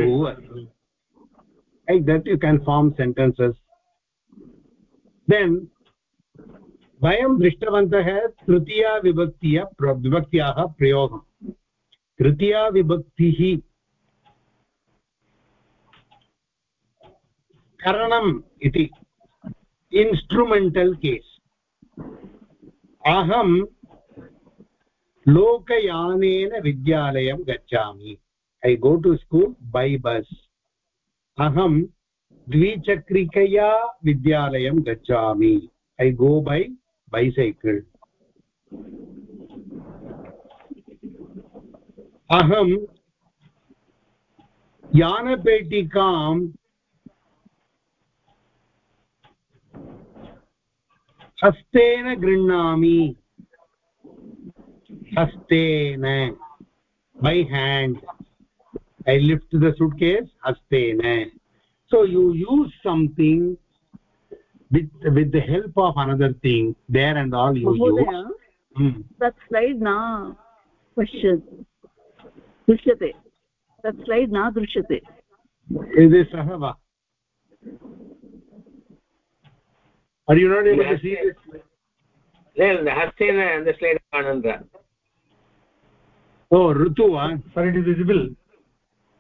[SPEAKER 1] like that you can form sentences. Then वयं दृष्टवन्तः तृतीया विभक्तिय विभक्त्याः प्रयोगं तृतीया विभक्तिः करणम् इति इन्स्ट्रुमेण्टल् केस् अहं लोकयानेन विद्यालयं गच्छामि ऐ गो टु स्कूल् बै बस् अहं द्विचक्रिकया विद्यालयं गच्छामि। ऐ गो बै बैसैकल् अहं यानपेटिकां हस्तेन गृह्णामि। हस्तेन, by hand. i lift the suitcase hastena so you use something with with the help of another thing there and all you
[SPEAKER 3] Mahodaya,
[SPEAKER 1] use. Hmm.
[SPEAKER 3] that slide na question दृश्यते That slide न दृश्यते
[SPEAKER 1] इति सः are you not able to see this?
[SPEAKER 2] then the hastena and the slide anandra
[SPEAKER 1] oh ritu ah
[SPEAKER 6] sorry it is visible.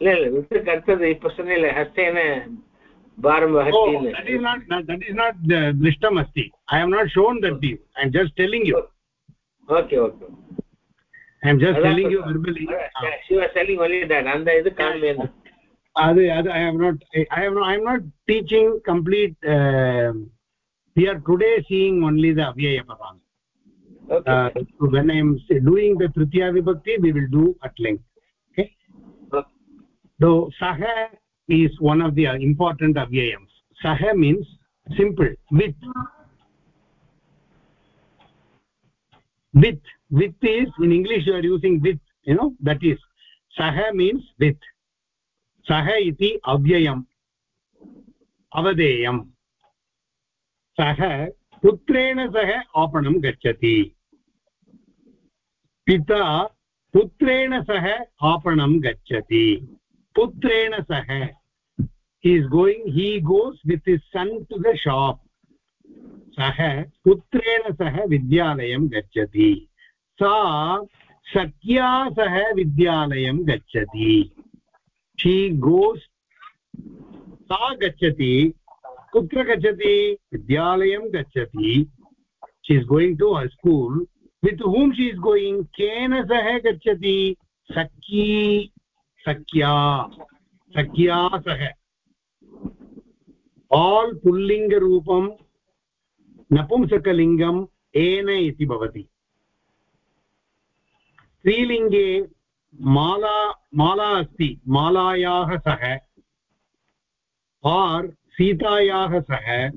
[SPEAKER 2] இல்ல இல்ல வித்துக்கு அடுத்தது இப்ப சொன்ன ஹஸ்தேன
[SPEAKER 1] oh, not that is not I am I have not shown I am just telling you.
[SPEAKER 2] You okay okay
[SPEAKER 1] I am just telling you verbally
[SPEAKER 2] she was telling only that
[SPEAKER 1] அது அது I have not I have I am not teaching complete we are today seeing only the avyaya parang
[SPEAKER 2] okay.
[SPEAKER 1] Uh, when i am doing the tritiya vibhakti we will do at length. So saha is one of the important avyayams saha means simple with with with is in english you are using with you know that is saha means with saha iti avyayam avadeyam सः पुत्रेण सह आपणं गच्छति पिता पुत्रेण सह आपणं गच्छति पुत्रेण सह he is going he goes with his son to the shop सः पुत्रेण सह विद्यालयं गच्छति सा सख्या सह विद्यालयं गच्छति she goes सा गच्छति कुत्र गच्छति विद्यालयं गच्छति she is going to a school with whom she is going केन सह गच्छति सखी सख्या सख्या सह। आल् पुल्लिङ्गरूपं नपुंसकलिङ्गम् एन इति भवति। स्त्रीलिङ्गे माला माला अस्ति, मालायाः सह। आर्, सीतायाः सह।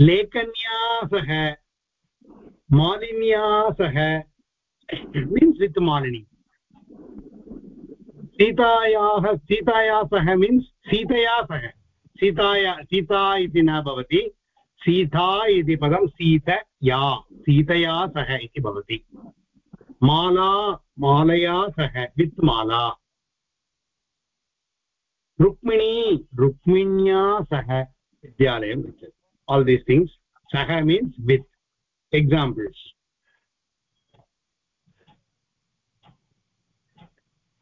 [SPEAKER 1] लेखन्या सह। मालिन्या सह। Means with Malini. सीतायाः सीताया सह मीन्स् सीतया सह सीताया सीता इति न भवति। सीता इति पदं सीतया सीतया सह इति भवति। माला मालया सह वित् माला रुक्मिणी रुक्मिण्या सह विद्यालयं गच्छति। आल् दीस् थिङ्ग्स् सह मीन्स् वित् एक्साम्पल्स्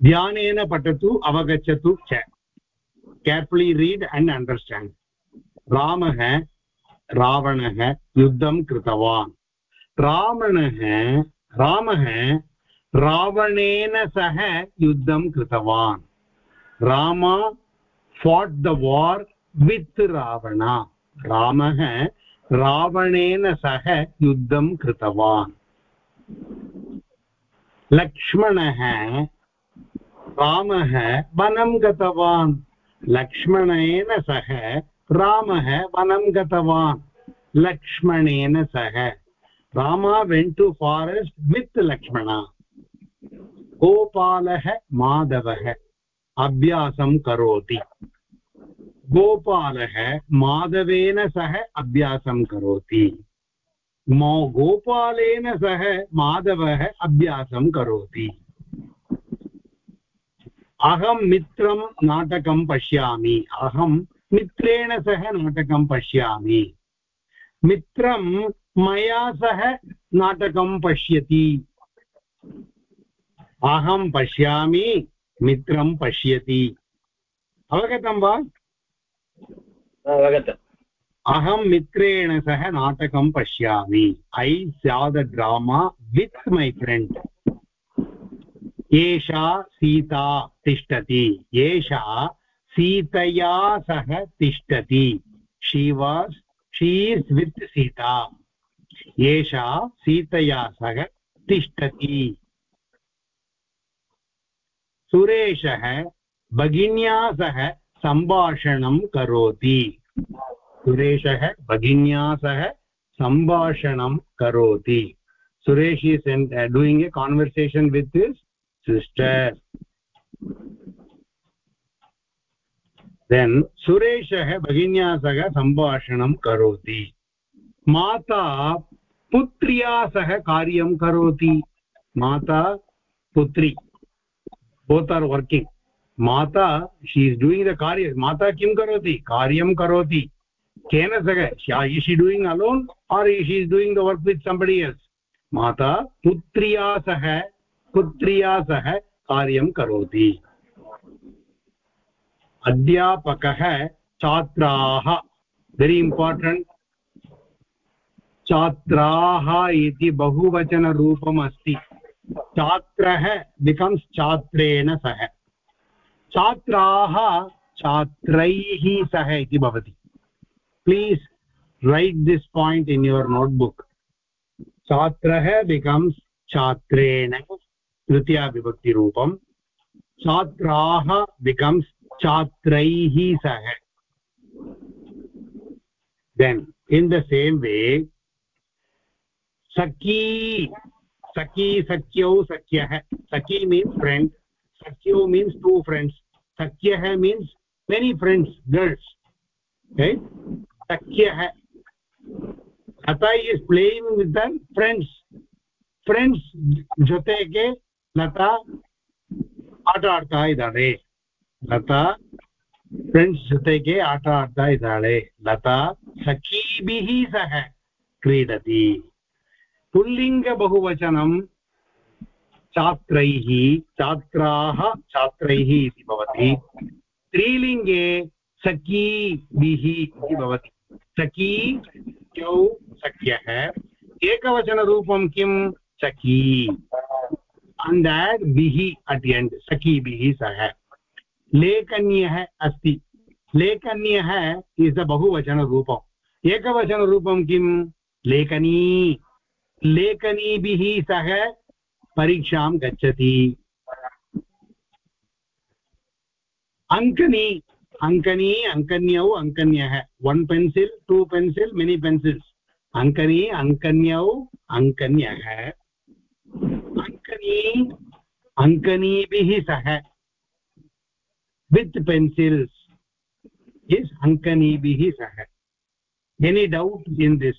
[SPEAKER 1] ध्यानेन पठतु, अवगच्छतु च. केर्फुलि रीड् अण्ड् अण्डर्स्टाण्ड् रामः, रावणः युद्धं कृतवान्. रावणः रामः रावणेन सह युद्धं कृतवान्. Ram fought the war with ravana ramah रावणेन सह युद्धं कृतवान्. लक्ष्मणः रामः वनं गतवान्। लक्ष्मणेन सह रामः वनं गतवान्। लक्ष्मणेन सह। Rama went to forest with Lakshman. गोपालः माधवः। अभ्यासं करोति। गोपालः माधवेन सह अभ्यासं करोति। गोपालेन सह माधवः अभ्यासं करोति। अहं मित्रं नाटकं पश्यामि। अहं मित्रेण सह नाटकं पश्यामि। मित्रं मया सह नाटकं पश्यति। अहं पश्यामि मित्रं पश्यति। अवगतं वा?
[SPEAKER 2] अवगतम्
[SPEAKER 1] अहं मित्रेण सह नाटकं पश्यामि। I saw the drama with my friend एषा सीता तिष्ठति एषा सीतया सह तिष्ठति। She was she is with Sita. एषा सीतया सह तिष्ठति। सुरेशः भगिन्या सह सम्भाषणं करोति। सुरेशः भगिन्या सह सम्भाषणं करोति। Suresh is doing a conversation with his sister then सुरेशः भगिन्या सह सम्भाषणं करोति माता पुत्र्या सह कार्यं करोति माता पुत्री both are working mata she is doing the karya mata kim karoti karyam karoti kena saga is she doing alone or is she is doing the work with somebody else mata putriya sah putriya sah karyam karoti अध्यापकः छात्राः very important छात्राः इति बहुवचनरूपम् अस्ति छात्रः becomes छात्रेण सह। छात्राः छात्रैः सह इति भवति। Please write this point in your notebook छात्रः बिकम्स् छात्रेण। तृतीया विभक्तिरूपं छात्रा बिकम छात्र सह। Then in the same way सखी सखी सख्यौ सख्यः। सखी मीन्स् फ्रेण्ड् सख्यौ मीन्स् टु फ्रेण्ड्स् सख्यः means many friends girls सख्यः। Lata is playing with the friends friends जोतेके Lata ಆಟ ಆಡ್ತಾ ಇದ್ದಾಳೆ ಲತಾ ಫ್ರೆಂಡ್ಸ್ ಜೊತೆಗೆ ಆಟ ಆಡ್ತಾ ಇದ್ದಾಳೆ ಲತಾ ಸಖೀಭಿः ಸಹ क्रीडति पुल्लिङ्गबहुवचनं छात्रैः छात्राः छात्रैः इति भवति स्त्रीलिङ्गे सखीभिः इति भवति सखी क्यौ सख्यः एकवचनरूपं किं सखी And add bihi at the end sakibihi sah लेखन्यः अस्ति। लेखन्यः इस् द बहुवचनरूपम् एकवचनरूपं किं? लेखनी। लेखनीभिः सह परीक्षां गच्छति। अङ्कनी। अङ्कनी, अङ्कन्यौ, अङ्कन्यः। One pencil two pencil many pencils अङ्कनी, अङ्कन्यौ, अङ्कन्यः। अङ्कनी अङ्कनीभिः सह। With pencils is ankanibih sah any doubt in this?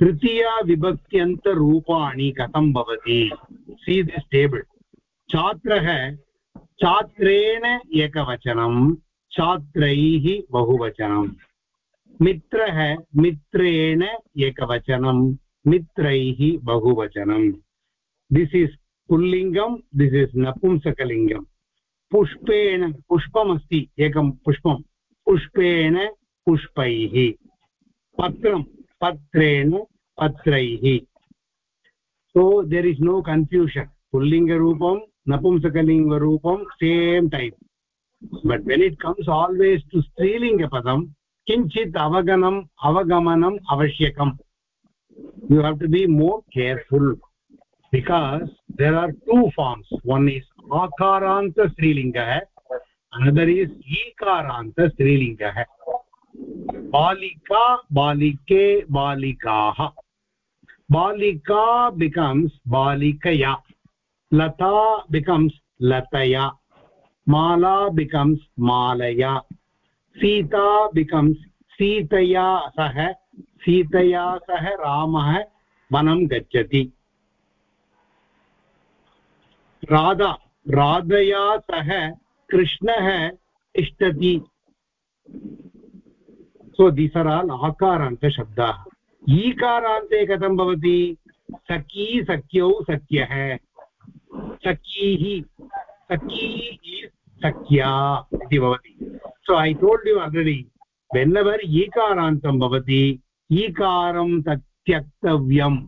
[SPEAKER 1] तृतीया विभक्त्यन्तरूपाणि कथं भवति? सी दिस् टेबल् छात्रः, छात्रेण एकवचनं, छात्रैः बहुवचनं। मित्रः मित्रेण एकवचनं, मित्र बहुवचनम दिस् इस् पुल्लिङ्गं दिस् इस् नपुंसकलिङ्गं पुष्पेण, पुष्पमस्ति, एकं पुष्पं. पुष्पेण, पुष्पैः. पत्रं, पत्रेण, पत्रैः. So there is no confusion पुल्लिङ्गरूपं, नपुंसकलिङ्गरूपं type but when it comes always to स्त्रीलिंग पदम किञ्चित् अवगमनम् अवगमनम् आवश्यकम्। You have to be more careful because there are two forms one is आकारान्तस्त्रीलिङ्गः another is ईकारान्तस्त्रीलिङ्गः बालिका बालिके बालिकाः बालिका बिकम्स् बालिकया लता बिकम्स् लतया माला बिकम्स् मालया sita becomes सीतया सह सीतया सह रामः वनं गच्छति। राधा, राधया सह कृष्णः तिष्ठति। सो दिस् आर् आल् आकारान्तशब्दाः ईकारान्ते कथं भवति? सखी सख्यौ सख्यः। सखीः, सखी सख्या so I told you already whenever ईकारान्तं भवति, ईकारं तत् त्यक्तव्यम्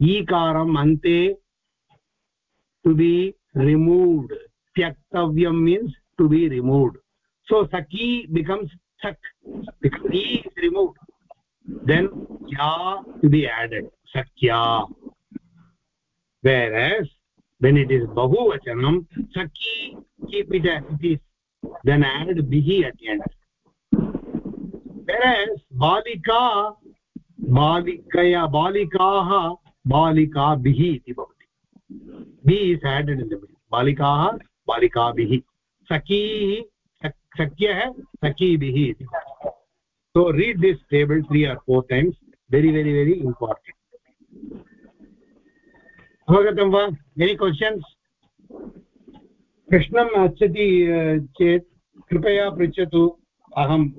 [SPEAKER 1] ईकारम् अन्ते to be removed त्यक्तव्यं means to be removed so सखी becomes सख्। Becomes removed then ya to be added? sakya whereas, when it is bahuvachanam sakhi keep it as it is then add bihi at the end whereas balika balikaya balikaah balika bihi iti bhavati be is added in the middle बालिकाः बालिकाभिः सखीः सख्यः सखीभिः इति so read this table three or four times very very very important अवगतं वा any questions प्रश्नम् अच्छति चेत् कृपया पृच्छतु, अहम्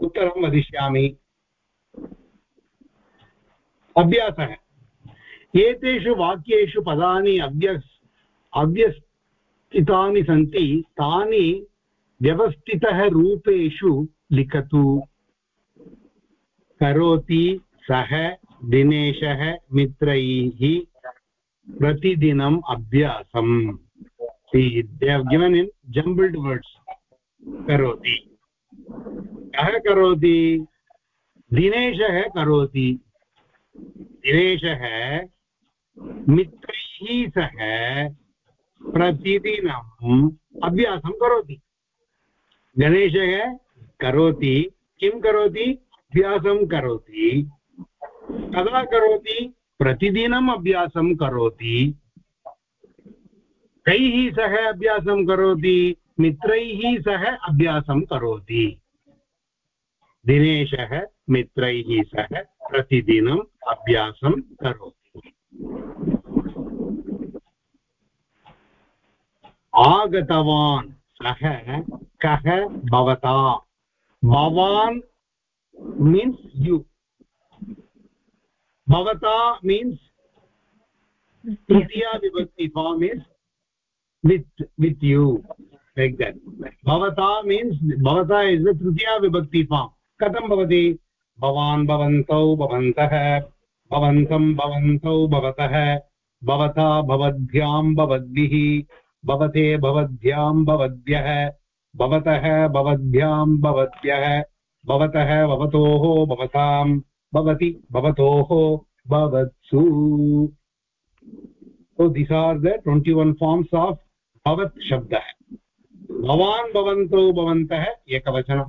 [SPEAKER 1] उत्तरं वदिष्यामि। अभ्यासः। एतेषु वाक्येषु पदानि अव्यस्, अव्यस्थितानि सन्ति, तानि व्यवस्थितः रूपेषु लिखतु। करोति सः दिनेशः मित्रैः प्रतिदिनम् अभ्यासम्। See, they have given in jumbled words. करोति कः करोति? दिनेशः करोति। दिनेशः मित्रैः सह प्रतिदिनम् अभ्यासं करोति। गणेशः करोति। किं करोति? अभ्यासं करोति। कदा करोति? प्रतिदिनम् अभ्यासं करोति। कैः सह अभ्यासं करोति, मित्रैः सह अभ्यासं करोति। दिनेशः मित्रैः सह प्रतिदिनम् अभ्यासं करोति। आगतवान् सः कः भवता? भवान् मीन्स् यु। भवता मीन्स् तृतीया विभक्ति form is with with you like that bhavata means bhavata is the tritiya vibhakti form katham bhavati भवान् भवन्तौ भवन्तः भवन्तं भवन्तौ भवतः भवता भवद्भ्यां भवद्भिः भवते भवद्भ्यां भवद्भ्यः भवतः भवद्भ्यां भवद्भ्यः भवतः भवतोः भवतां भवति भवतोः भवत्सु so these are the 21 forms of भवत् शब्दः। भवान् भवन्तौ भवन्तः, एकवचन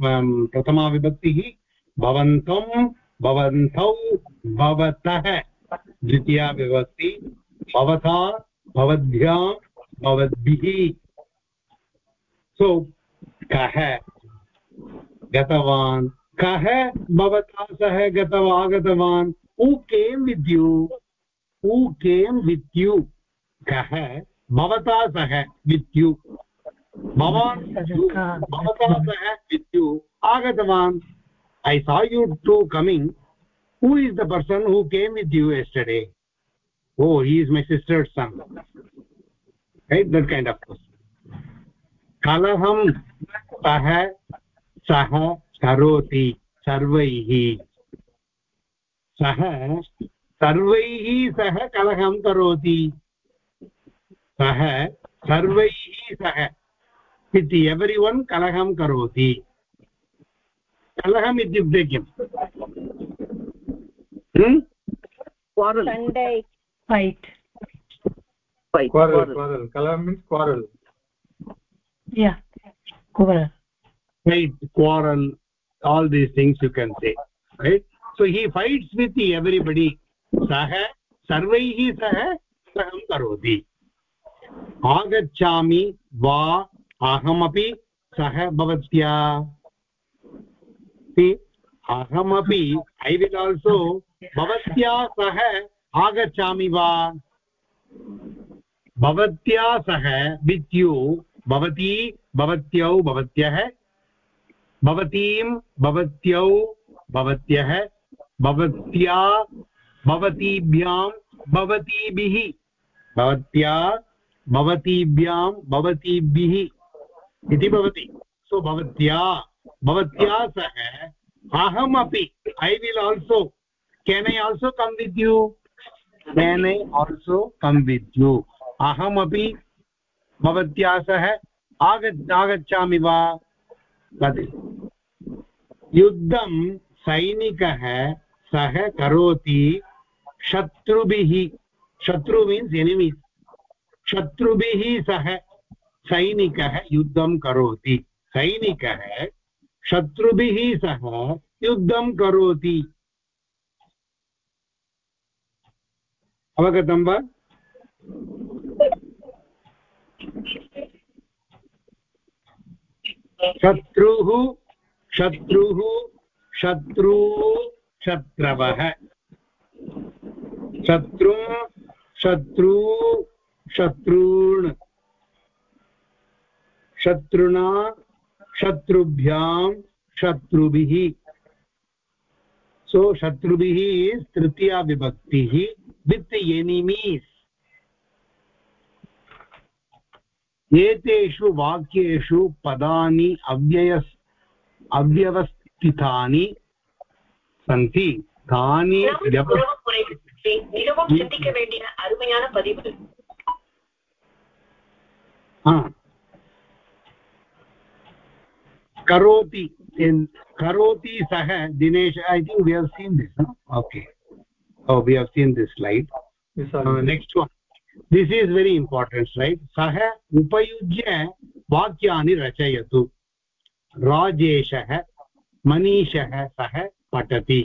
[SPEAKER 1] प्रथमा विभक्तिः, भवन्तं भवन्तौ भवतः। द्वितीया विभक्ति, भवता, भवद्भ्यां, भवद्भिः। सो कः? गतवान्। कः भवता सह गतवा, आगतवान्? Who came with you who came with you कः? भवता सह वित् यू भवान् भवता सह वित् यू आगतवान् I saw you to coming who is the person who came with you yesterday oh he is my sister son right that kind of कलहं सः सः करोति सर्वैः सः सर्वैः सह कलहं करोति सः सर्वैः सह इति एव्रि वन् कलहं करोति कलहम् इत्युक्ते किम्
[SPEAKER 4] fight
[SPEAKER 6] quarrel quarrel kalam means quarrel
[SPEAKER 4] yeah quarrel
[SPEAKER 1] fight quarrel all these things you can say right so he fights with everybody sah sarvaihi sah kaham karoti आगच्छामि वा अहमपि सह भवत्या। अहमपि ऐ विल् आल्सो भवत्या सह आगच्छामि वा। भवत्या सह वित् यू भवती, भवत्यौ, भवत्यः, भवतीं, भवत्यौ, भवत्यः, भवत्या, भवतीभ्यां, भवतीभिः, भवत्या भवतीभ्यां भवतीभिः इति भवति। सो भवत्या भवत्या सह अहमपि I will also can I also come with you can I also come with you अहमपि भवत्या सह आग आगच्छामि वा? तत् युद्धं सैनिकः सः करोति शत्रुभिः। शत्रु मीन्स् एनिमीस् शत्रुभिः सह सैनिकः युद्धं करोति। सैनिकः शत्रुभिः सह युद्धं करोति। अवगतं वा? शत्रुः शत्रुः, शत्रु, शत्रवः। शत्रुं, शत्रु शत्रून् शत्रुणा शत्रुभ्यां शत्रुभिः। सो शत्रुभिः तृतीया विभक्तिः वित् एनिमीस्। एतेषु वाक्येषु पदानि अव्यय अव्यवस्थितानि सन्ति। तानि हाँ। करोति इन् करोति सः Dinesh I think we have seen this okay we have seen this let next one this is very important right सह उपयुज्य वाक्यानि रचयतु। राजेशः मनीषः सः पठति।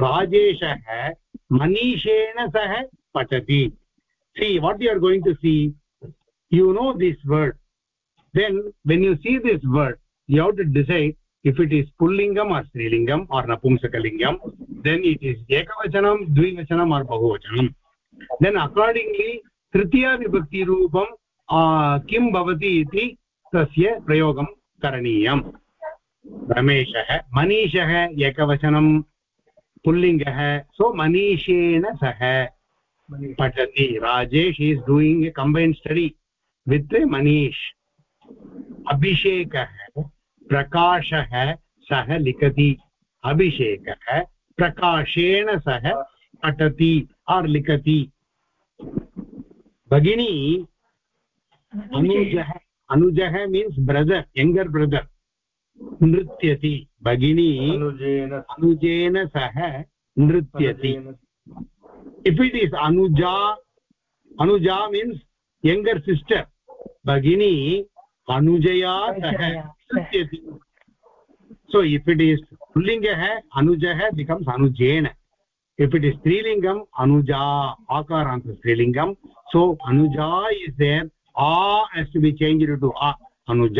[SPEAKER 1] राजेशः मनीषेण सह पठति। See what you are going to see you know this word then when you see this word you have to decide if it is pullingam or strilingam or napumsakalingam then it is ekavachanam dvivachanam or bahuvachanam then accordingly tritiya vibhakti roopam uh, kim bhavati iti tasya prayogam karaniyam रमेशः मनीषः एकवचनं पुल्लिङ्गः सो मनीषेण सह पठति Rajesh is doing a combine study with Manish अभिषेकः प्रकाशः सः लिखति। अभिषेकः प्रकाशेण सह पठति आर् लिखति। भगिनी अनुजः अनुजः मीन्स् ब्रदर् यङ्गर् ब्रदर् नृत्यति। भगिनी
[SPEAKER 6] अनुजेन
[SPEAKER 1] अनुजेन सह नृत्यति।
[SPEAKER 6] अनुजेन
[SPEAKER 1] if it Anuja Anuja means younger sister भगिनी
[SPEAKER 4] अनुजया सह
[SPEAKER 1] सृच्यति। सो इफ् इट् है अनुज अनुजः बिकम्स् अनुजेन। इफ् इट् इस् स्त्रीलिङ्गम् अनुजा आकारान्त स्त्रीलिङ्गम्। सो अनुजा is there uh as to be change to आ अनुज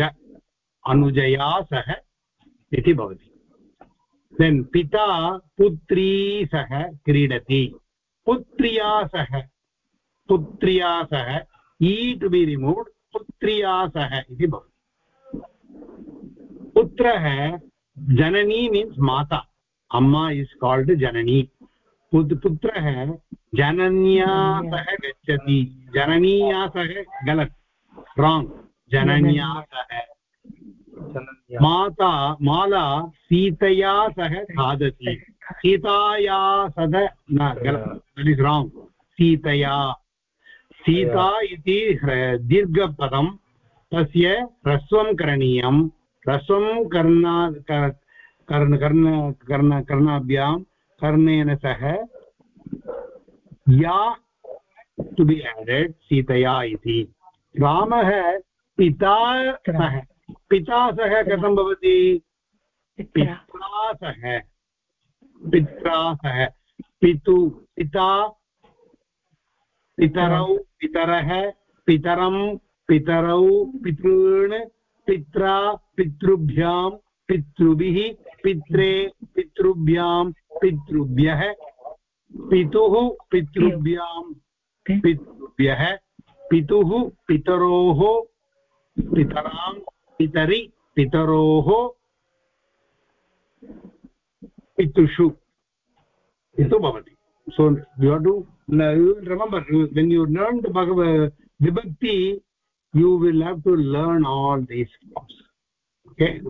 [SPEAKER 1] अनुजया सह इति भवति। देन् पिता पुत्री सह क्रीडति। पुत्रिया सह पुत्र्या सह ई टू बी रिमूव्ड् पुत्र्या सह इति भवति। पुत्रः जननी मीन्स् माता। अम्मा इस् काल्ड् जननी। पुत् पुत्रः जनन्या सह गच्छति। जननीया सह गलत्। राङ्ग् जनन्या सह माता माला सीतया सह खादति। सीताया सह न दट् इस् राङ्ग् सीतया। सीता इति दीर्घपदं तस्य ह्रस्वं करणीयं। ह्रस्वं कर्णा कर्ण कर्ण कर्ण कर्णाभ्यां कर्णेन सह या टु बि एडेड् सीतया इति। रामः पिता सह पिता सह कथं भवति?
[SPEAKER 4] पित्रा
[SPEAKER 1] सह पित्रा सह पितु पिता पितरौ पितरः पितरं पितरौ पितॄन् पित्रा पितृभ्यां पितृभिः पित्रे पितृभ्यां पितृभ्यः पितुः पितृभ्यां पितृभ्यः पितुः पितरोः पितरां पितरि पितरोः पितुषु। इति भवति। So you have to you will remember when you learn the bhagavad vibhakti you will have to learn all these forms. Okay?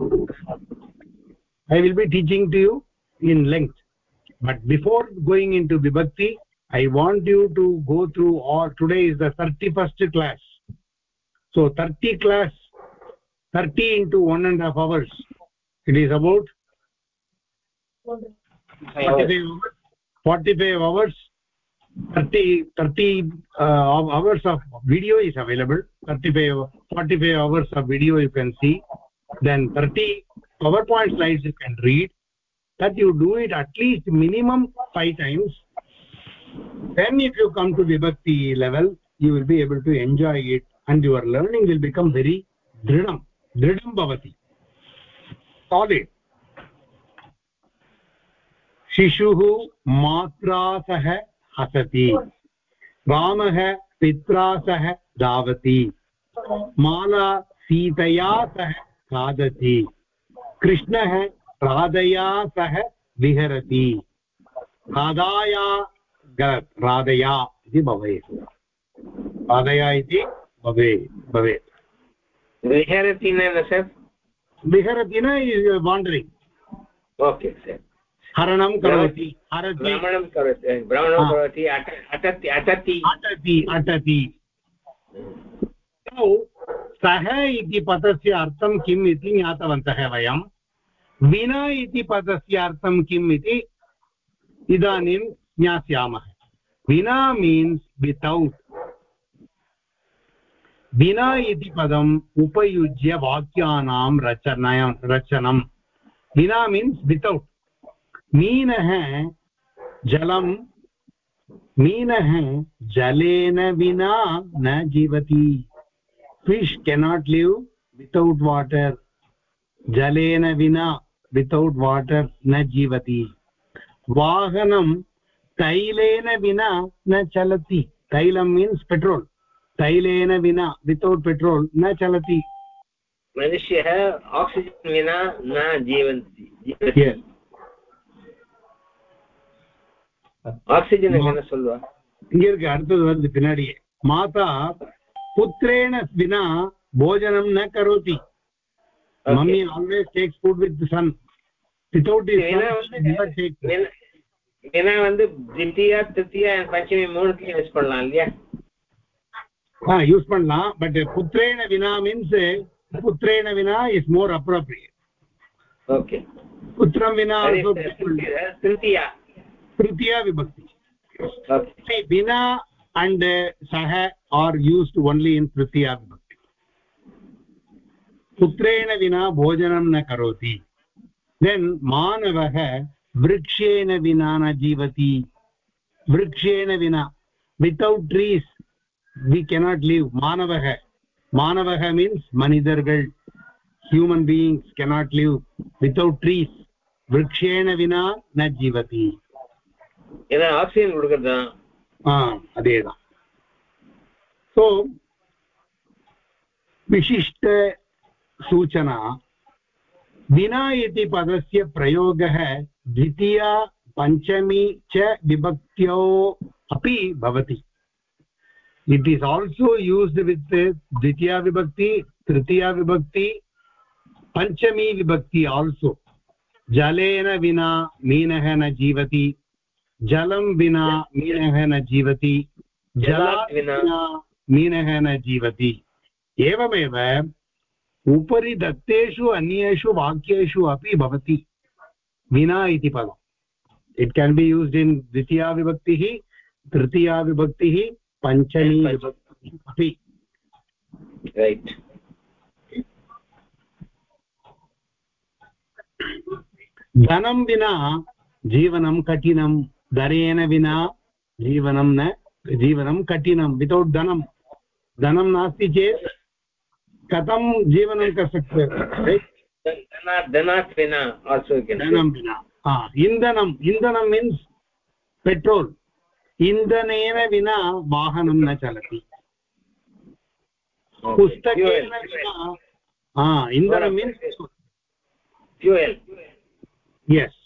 [SPEAKER 1] I will be teaching to you in length. But before going into vibhakti i want you to go through all today is the 31st class. So 30 class 30 into one and a half hours. It is about 45 hours. 45 hours 30 30 uh, hours of video is available 35 45 hours of video you can see then 30 powerpoint slides you can read that you do it at least minimum 5 times then if you come to vibhakti level you will be able to enjoy it and your learning will become very dridam dridam bhavati solid शिशुः मात्रा सह हसति। रामः पित्रा सह धावति। माला सीतया सह खादति। कृष्णः राधया सह विहरति। राधाया राधया इति भवेत्। राधया इति भवेत् भवेत्।
[SPEAKER 2] विहरति न सर?
[SPEAKER 1] विहरति न वाण्डरिङ्ग्
[SPEAKER 2] ओके सर
[SPEAKER 1] हरणं करोति हरति।
[SPEAKER 2] भ्रमणं करोति भ्रमणं करोति अटति अटति।
[SPEAKER 1] अटति अटति। सः इति पदस्य अर्थं किम् इति ज्ञातवन्तः वयं। विना इति पदस्य अर्थं किम् इति इदानीं ज्ञास्यामः। विना मीन्स् वितौट् विना इति पदम् उपयुज्य वाक्यानां रचनय रचनं विना मीन्स् वितौट् मीनः जलं मीनः जलेन विना न जीवति। Fish cannot live without water जलेन विना वितौट् वाटर् न जीवति। वाहनं तैलेन विना न चलति। तैलं मीन्स् पेट्रोल् तैलेन विना वितौट् पेट्रोल् न चलति।
[SPEAKER 2] मनुष्यः आक्सिजन् विना न जीवन्ति। ஆக்சிஜன் என்ன சொல்லுவா?
[SPEAKER 1] இங்க இருக்கு அடுத்தது வருது பின்னாடியே. மாதா புத்திரேன வினா போஜனம் ந கரோதி. Mummy always takes food with son without
[SPEAKER 2] ஏன்னா வந்து தித்தியா திருத்தியா பஞ்சமி மூணுத்தையும் யூஸ் பண்ணலாம் இல்லையா?
[SPEAKER 1] யூஸ் பண்ணலாம் பட் புத்திரேன வினா மீன்ஸ் புத்திரேன வினா இஸ் மோர் அப்ரோப்ரியேட்
[SPEAKER 2] ஓகே
[SPEAKER 1] புத்திரம் வினா
[SPEAKER 2] திருத்தியா
[SPEAKER 1] तृतीया विभक्ति। बिना अण्ड् सः आर् यूस्ड् ओन्लि इन् तृतीया विभक्ति। पुत्रेण विना भोजन न करोति। देन् मानवः वृक्षेण विना न जीवति। वृक्षेण विना। Without trees we cannot live मानवः। मानवः means मनिदर्गल् human beings cannot live without trees वृक्षेण विना न जीवति।
[SPEAKER 2] ஏன்னா ஆக்சிஜன் கொடுக்கறதா
[SPEAKER 1] ஆ அதேதான் ஸோ विशिष्टसूचना विना इति पदस्य प्रयोगः द्वितीया पञ्चमी च विभक्त्यौ अपि भवति it is also used with द्वितीया विभक्ति तृतीया विभक्ति पञ्चमी विभक्ति आल्सो जलेन विना मीनः न जीवति जलं विना मीनः न जीवति जलात्
[SPEAKER 2] विना-
[SPEAKER 1] मीनः न जीवति। एवमेव उपरि दत्तेषु अन्येषु वाक्येषु अपि भवति। विना इति पदम्। It can be used in द्वितीया विभक्तिः तृतीया विभक्तिः पञ्चमी विभक्तिः अपि।
[SPEAKER 2] ரைட்
[SPEAKER 1] धनं विना जीवनं कठिनं धनेन विना जीवनं न जीवनं कठिनं वितौट् धनं. धनं नास्ति चेत् कथं जीवनं
[SPEAKER 2] कर्तुं विना
[SPEAKER 1] धनं विना. हा इन्धनं. इन्धनं मीन्स् पेट्रोल् इन्धनेन विना वाहनं न चलति. पुस्तकेन विना इन्धनं मीन्स् यस्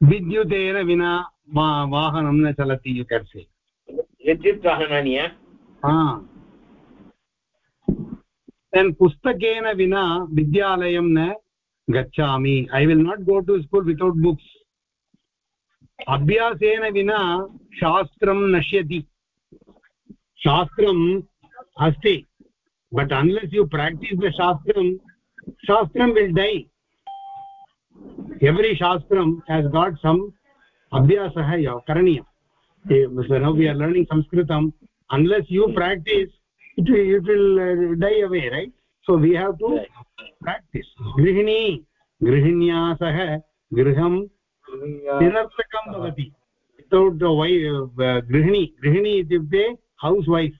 [SPEAKER 1] विद्युतेन विना वाहनं न चलति यु केन् से
[SPEAKER 2] विद्युत् वाहनानि
[SPEAKER 1] देन् पुस्तकेन विना विद्यालयं न गच्छामि। I will not go to school without books अभ्यासेन विना शास्त्रं नश्यति। शास्त्रम् अस्ति but unless you practise the शास्त्रं शास्त्रं विल् डै एव्री शास्त्रं हेस् गाट् सम् अभ्यासः य- करणीयम् नौ वि आर् लर्निङ्ग् संस्कृतम् unless you practice it will, it will uh, die away right so we have to practice गृहिणी गृहिण्या सह गृहं निरर्थकं भवति वितौट् वै गृहिणी गृहिणी इत्युक्ते housewife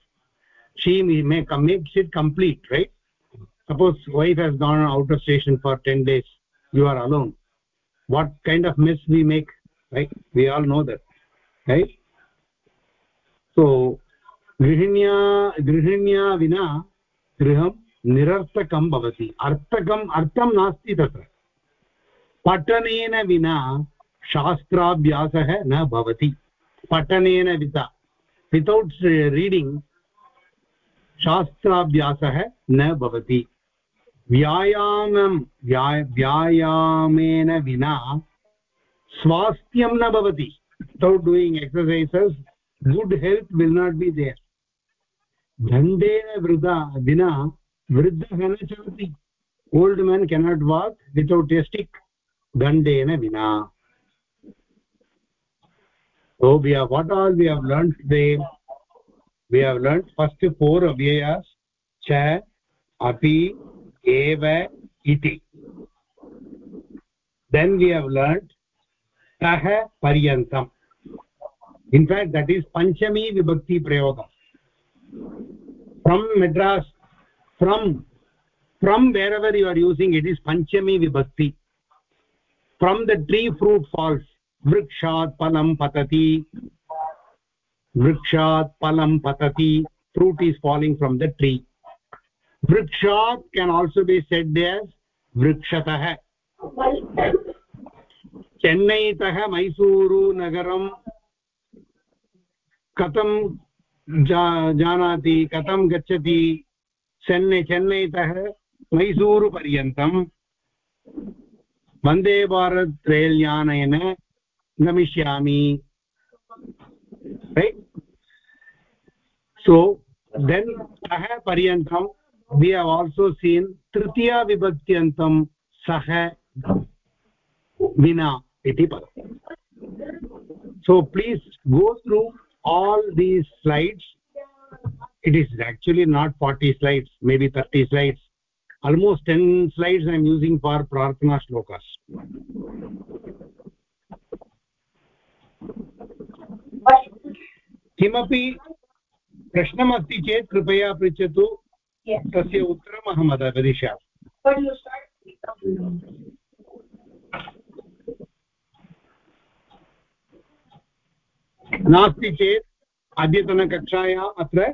[SPEAKER 1] she make makes it complete right suppose wife has gone out of station for 10 days you are alone what kind of mess we make, right? We all know that, right? So गृहिण्या गृहिण्या विना गृहं निरर्थकं भवति अर्थकम् अर्थं नास्ति तत्र पठनेन विना शास्त्राभ्यासः न भवति पठनेन विता वितौट् रीडिङ्ग् शास्त्राभ्यासः न भवति व्यायामं, व्या, व्यायामेन विना स्वास्थ्यं न भवति. Without doing exercises good health will not be there दण्डेन वृदा विना वृद्धः न चलति. Old men cannot walk without a दण्डेन विना. So, we have, what all we have learned today? We have learned first four avyayas cha api eva iti then we have learned tah paryantam in fact that is panchami vibhakti prayogam from madras from from wherever you are using it is panchami vibhakti from the tree fruit falls वृक्षात् फलं पतति वृक्षात् फलं पतति fruit is falling from the tree vrikshat can also be said as vrikshatah chennai चेन्नैतः मैसूरुनगरं कथं जा जानाति कथं गच्छति चेन्नै चेन्नैतः मैसूरुपर्यन्तं वंदे भारत् रेल् यानेन गमिष्यामि right so then sah paryantam we have also seen tritiya vibhakti sah vina iti padam so please go through all these slides it is actually not 40 slides maybe 30 slides almost 10 slides i am using for prarthana shlokas किमपि प्रश्नमस्ति चेत् कृपया पृच्छतु तस्य उत्तरम् अहं वदिष्यामि नास्ति चेत् अद्यतनकक्षायाम् अत्र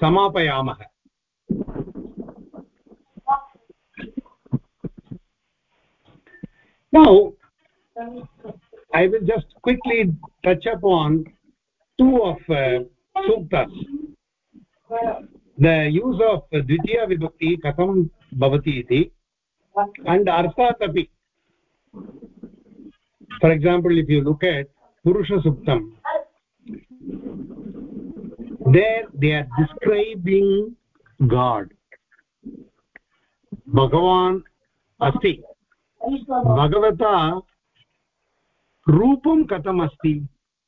[SPEAKER 1] समापयामः। Now I will just quickly touch up on to of सूक्तस् the use of द्वितीया विभक्ति कथं भवति इति अण्ड् अर्थात् अपि for example if you look at पुरुषसुप्तम् there they are describing god भगवान् अस्ति भगवता रूपं कथमस्ति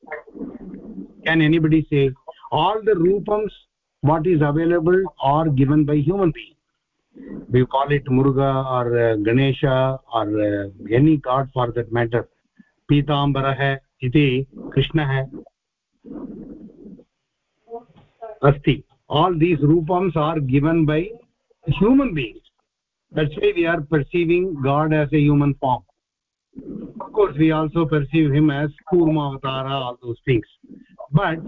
[SPEAKER 1] can anybody say all the रूपम्स् what is available are given by human being we call it muruga or uh, ganesha or uh, any god for that matter पीताम्बरः इति कृष्णः अस्ति all these rupams are given by human beings that's why we are perceiving god as a human form of course we also perceive him as kurma avatara all those things but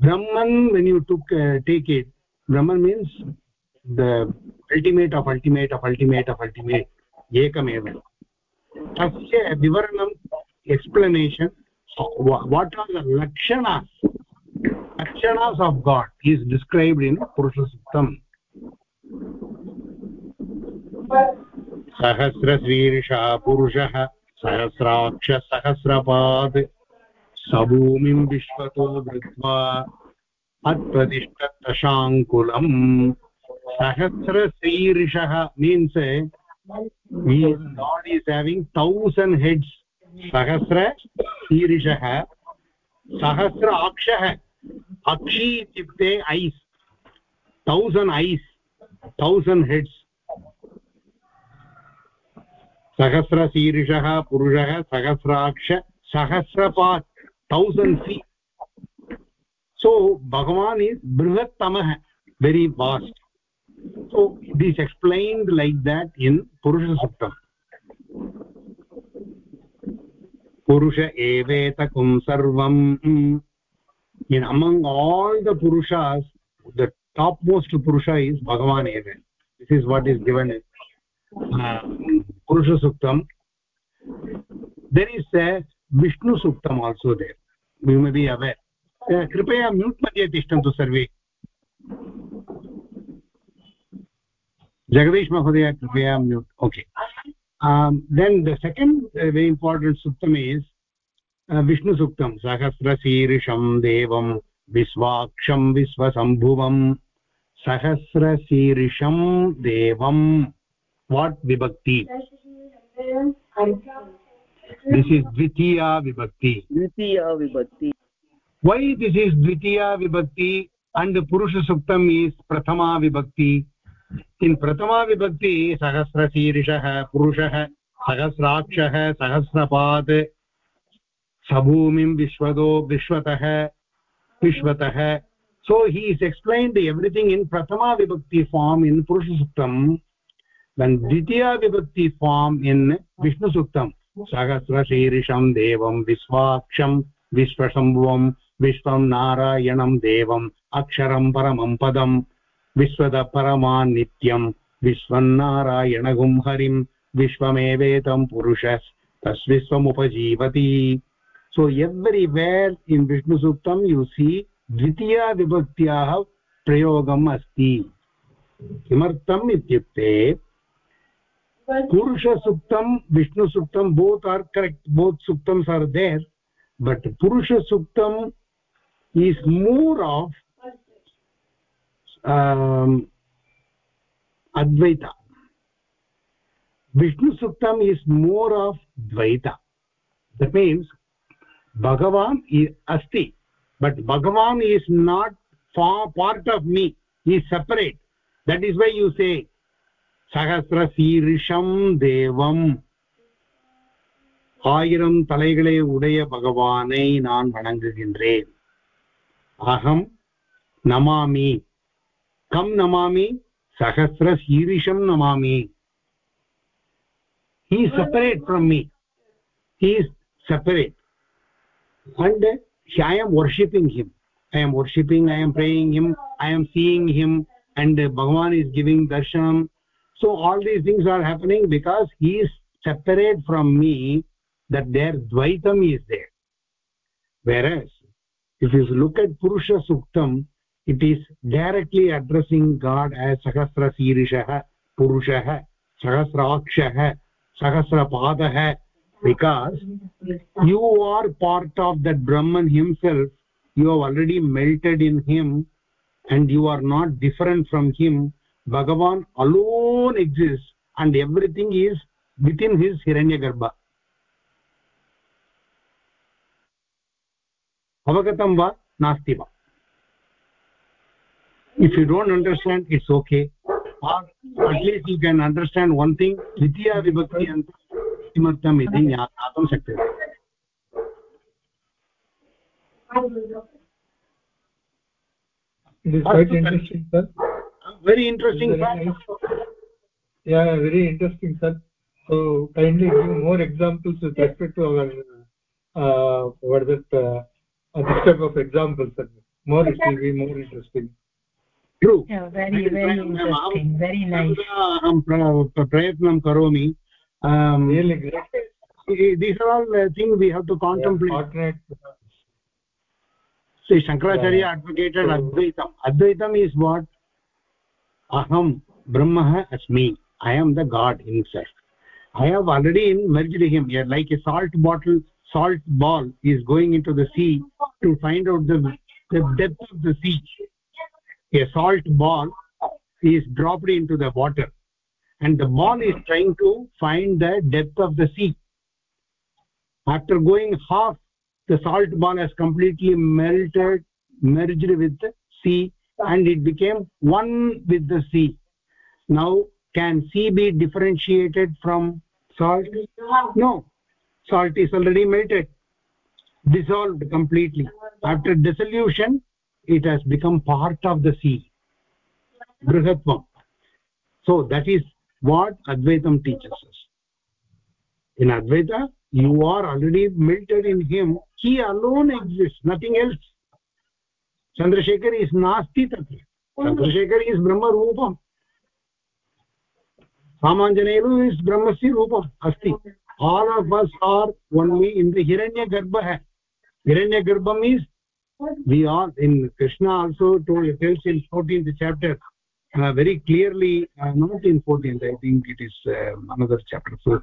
[SPEAKER 1] brahman when you took uh, take it brahman means the ultimate of ultimate of ultimate of ultimate ekamev tasya vivaranam explanation what are the lakshanas lakshanas of god is described in purusha suktam सहस्रशीर्षः पुरुषः सहस्राक्षसहस्रपात् सभूमिं विश्वतो धृत्वा अत्प्रतिष्ठदशाङ्कुलम् सहस्रशीर्षः means god is having thousand heads. सहस्र अक्षः। अक्षी इत्युक्ते eyes thousand eyes. thousand heads. सहस्रशीर्षः पुरुषः। सहस्राक्ष सहस्रपात्। Thousand feet so bhagavan is brihattamah very vast so it is explained like that in purusha suktam purusha evetakum sarvam in among all the purushas the topmost purusha is bhagavan eva this is what is given in uh, purusha suktam there is a Vishnu सूक्तम् also there विमदि अवे कृपया mute मध्ये तिष्ठन्तु सर्वे जगदीश् महोदय कृपया mute okay then the second very important सूक्तम् is विष्णुसूक्तं सहस्रशीर्षं देवं विश्वाक्षं विश्वसम्भुवं सहस्रशीर्षं देवं वाट् विभक्ति this is dvitiya vibhakti
[SPEAKER 3] द्वितीया विभक्ति
[SPEAKER 1] why this is dvitiya vibhakti and purusha suktam is prathama vibhakti in prathama vibhakti sahasrasirishah purushah सहस्राक्षः सहस्रपात् सबूमिं विश्वतो विश्वतः विश्वतः so he is explained everything in prathama vibhakti form in purusha suktam then ditiya vibhakti form in vishnu suktam सहस्रशीर्षं देवं विश्वाक्षं विश्वशम्भुवं विश्वं नारायणं देवम् अक्षरं परमं पदं विश्वदपरमा नित्यं विश्वन्नारायणगुं हरिं विश्वमेवेतं पुरुषः तस्विश्वमुपजीवति so everywhere in vishnu suktam you see dvitiya vibhaktyaah prayogam asti kimartam ityukte पुरुषसूक्तं विष्णुसूक्तं बोत् आर् बोथ सुक्तम सूक्तम्स् आर् देर् बट् पुरुषसूक्तम् is more of Advaita विष्णुसूक्तम् is more of Dvaita that means भगवान् अस्ति बट भगवान् इज़ नॉट फा part of me is separate that is why you say சகசிரசீரிஷம் தேவம் ஆயிரம் தலைகளை உடைய பகவானை நான் வணங்குகின்றேன் அகம் நமாமி கம் நமாமி சகசிரசீரிஷம் நமாமி he is separate from me he is separate and i am worshipping him i am worshipping i am praying him i am seeing him and bhagavan is giving darshanam so all these things are happening because he is separate from me that their dvaitam is there whereas if you look at purusha suktam it is directly addressing god as sahasra sirishah purushah sahasrakshah sahasrapadah because you are part of that brahman himself you have already melted in him and you are not different from him bhagavan alone exists and everything is within his hiranyagarbha avagatam va nasti va if you don't understand it's okay or at least you can understand one thing dvitiya vibhakti anta kimartam iti ज्ञातुं शक्यते
[SPEAKER 6] it is quite interesting sir
[SPEAKER 1] very interesting fact
[SPEAKER 6] yeah very interesting sir. So kindly give more examples with respect to our uh, what is it uh, type of examples sir. More it will be more interesting.
[SPEAKER 1] True.
[SPEAKER 4] Yeah, very very interesting. Very nice.
[SPEAKER 1] aham um, prayatnam karomi um
[SPEAKER 6] really great.
[SPEAKER 1] These are all uh, things we have to contemplate. shankaracharya advocated is what aham brahmah asmi i am the god himself i have already merged him. Here like a salt bottle salt ball is going into the sea to find out the, the depth of the sea. A salt ball is dropped into the water and the ball is trying to find the depth of the sea. After going half the salt ball has completely melted merged with the sea and it became one with the sea. Now can sea be differentiated from salt? No. Salt is already melted dissolved completely. After dissolution it has become part of the sea. Brihatvam. So that is what advaitam teaches us. In advaita you are already melted in him. He alone exists nothing else Chandrashekhar is नास्ति तत्र is Brahma Rupam. सामाञ्जनेयु is ब्रह्मस्य रूपम् अस्ति। All of us are only in the हिरण्यगर्भः हिरण्यगर्भम् is we are in Krishna also tells in fourteenth chapter very clearly not in fourteenth I think it is another chapter so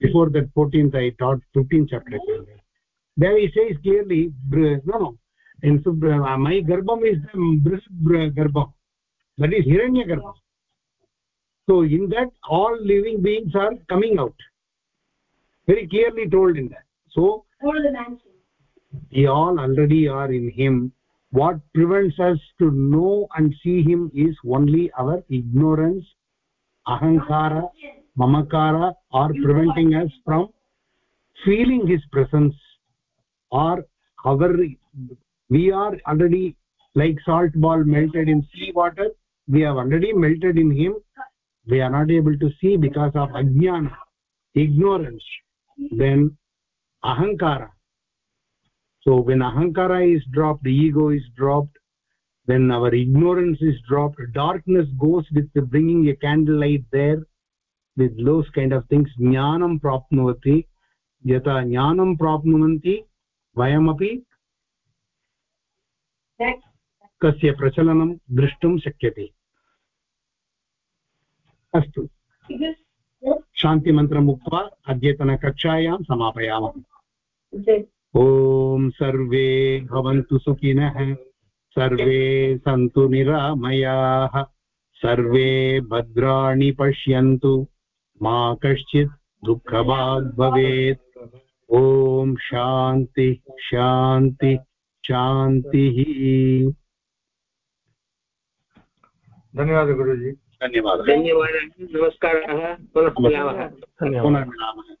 [SPEAKER 1] before that fourteenth I taught fifteen chapter there is as clearly no in uh, my garbham is the garbham. That is hiranya garbham. So in that all living beings are coming out. Very clearly told in that. So we all already are in him. What prevents us to know and see him is only our ignorance ahankara mamakara are preventing us from feeling his presence or our we are already like salt ball melted in sea water. We have already melted in him. We are not able to see because of ajnana ignorance then ahankara. So when ahankara is dropped the ego is dropped then our ignorance is dropped darkness goes with the bringing a candlelight there with those kind of things jnanam prapnuvati yata jnanam prapnuvanti vayamapi कस्य प्रचलनं द्रष्टुं शक्यते। अस्तु। शान्तिमन्त्रम् उक्त्वा अद्यतनकक्षायां समापयामः। ॐ सर्वे भवन्तु सुखिनः, सर्वे सन्तु निरामयाः, सर्वे भद्राणि पश्यन्तु, मा कश्चित् दुःखभाग् भवेत्। ॐ शान्ति शान्ति। शान्तिः
[SPEAKER 6] धन्यवादः गुरुजी।
[SPEAKER 1] धन्यवादः।
[SPEAKER 2] धन्यवादः। नमस्कारः। पुनः मिलामः।
[SPEAKER 1] पुनर्मिलामः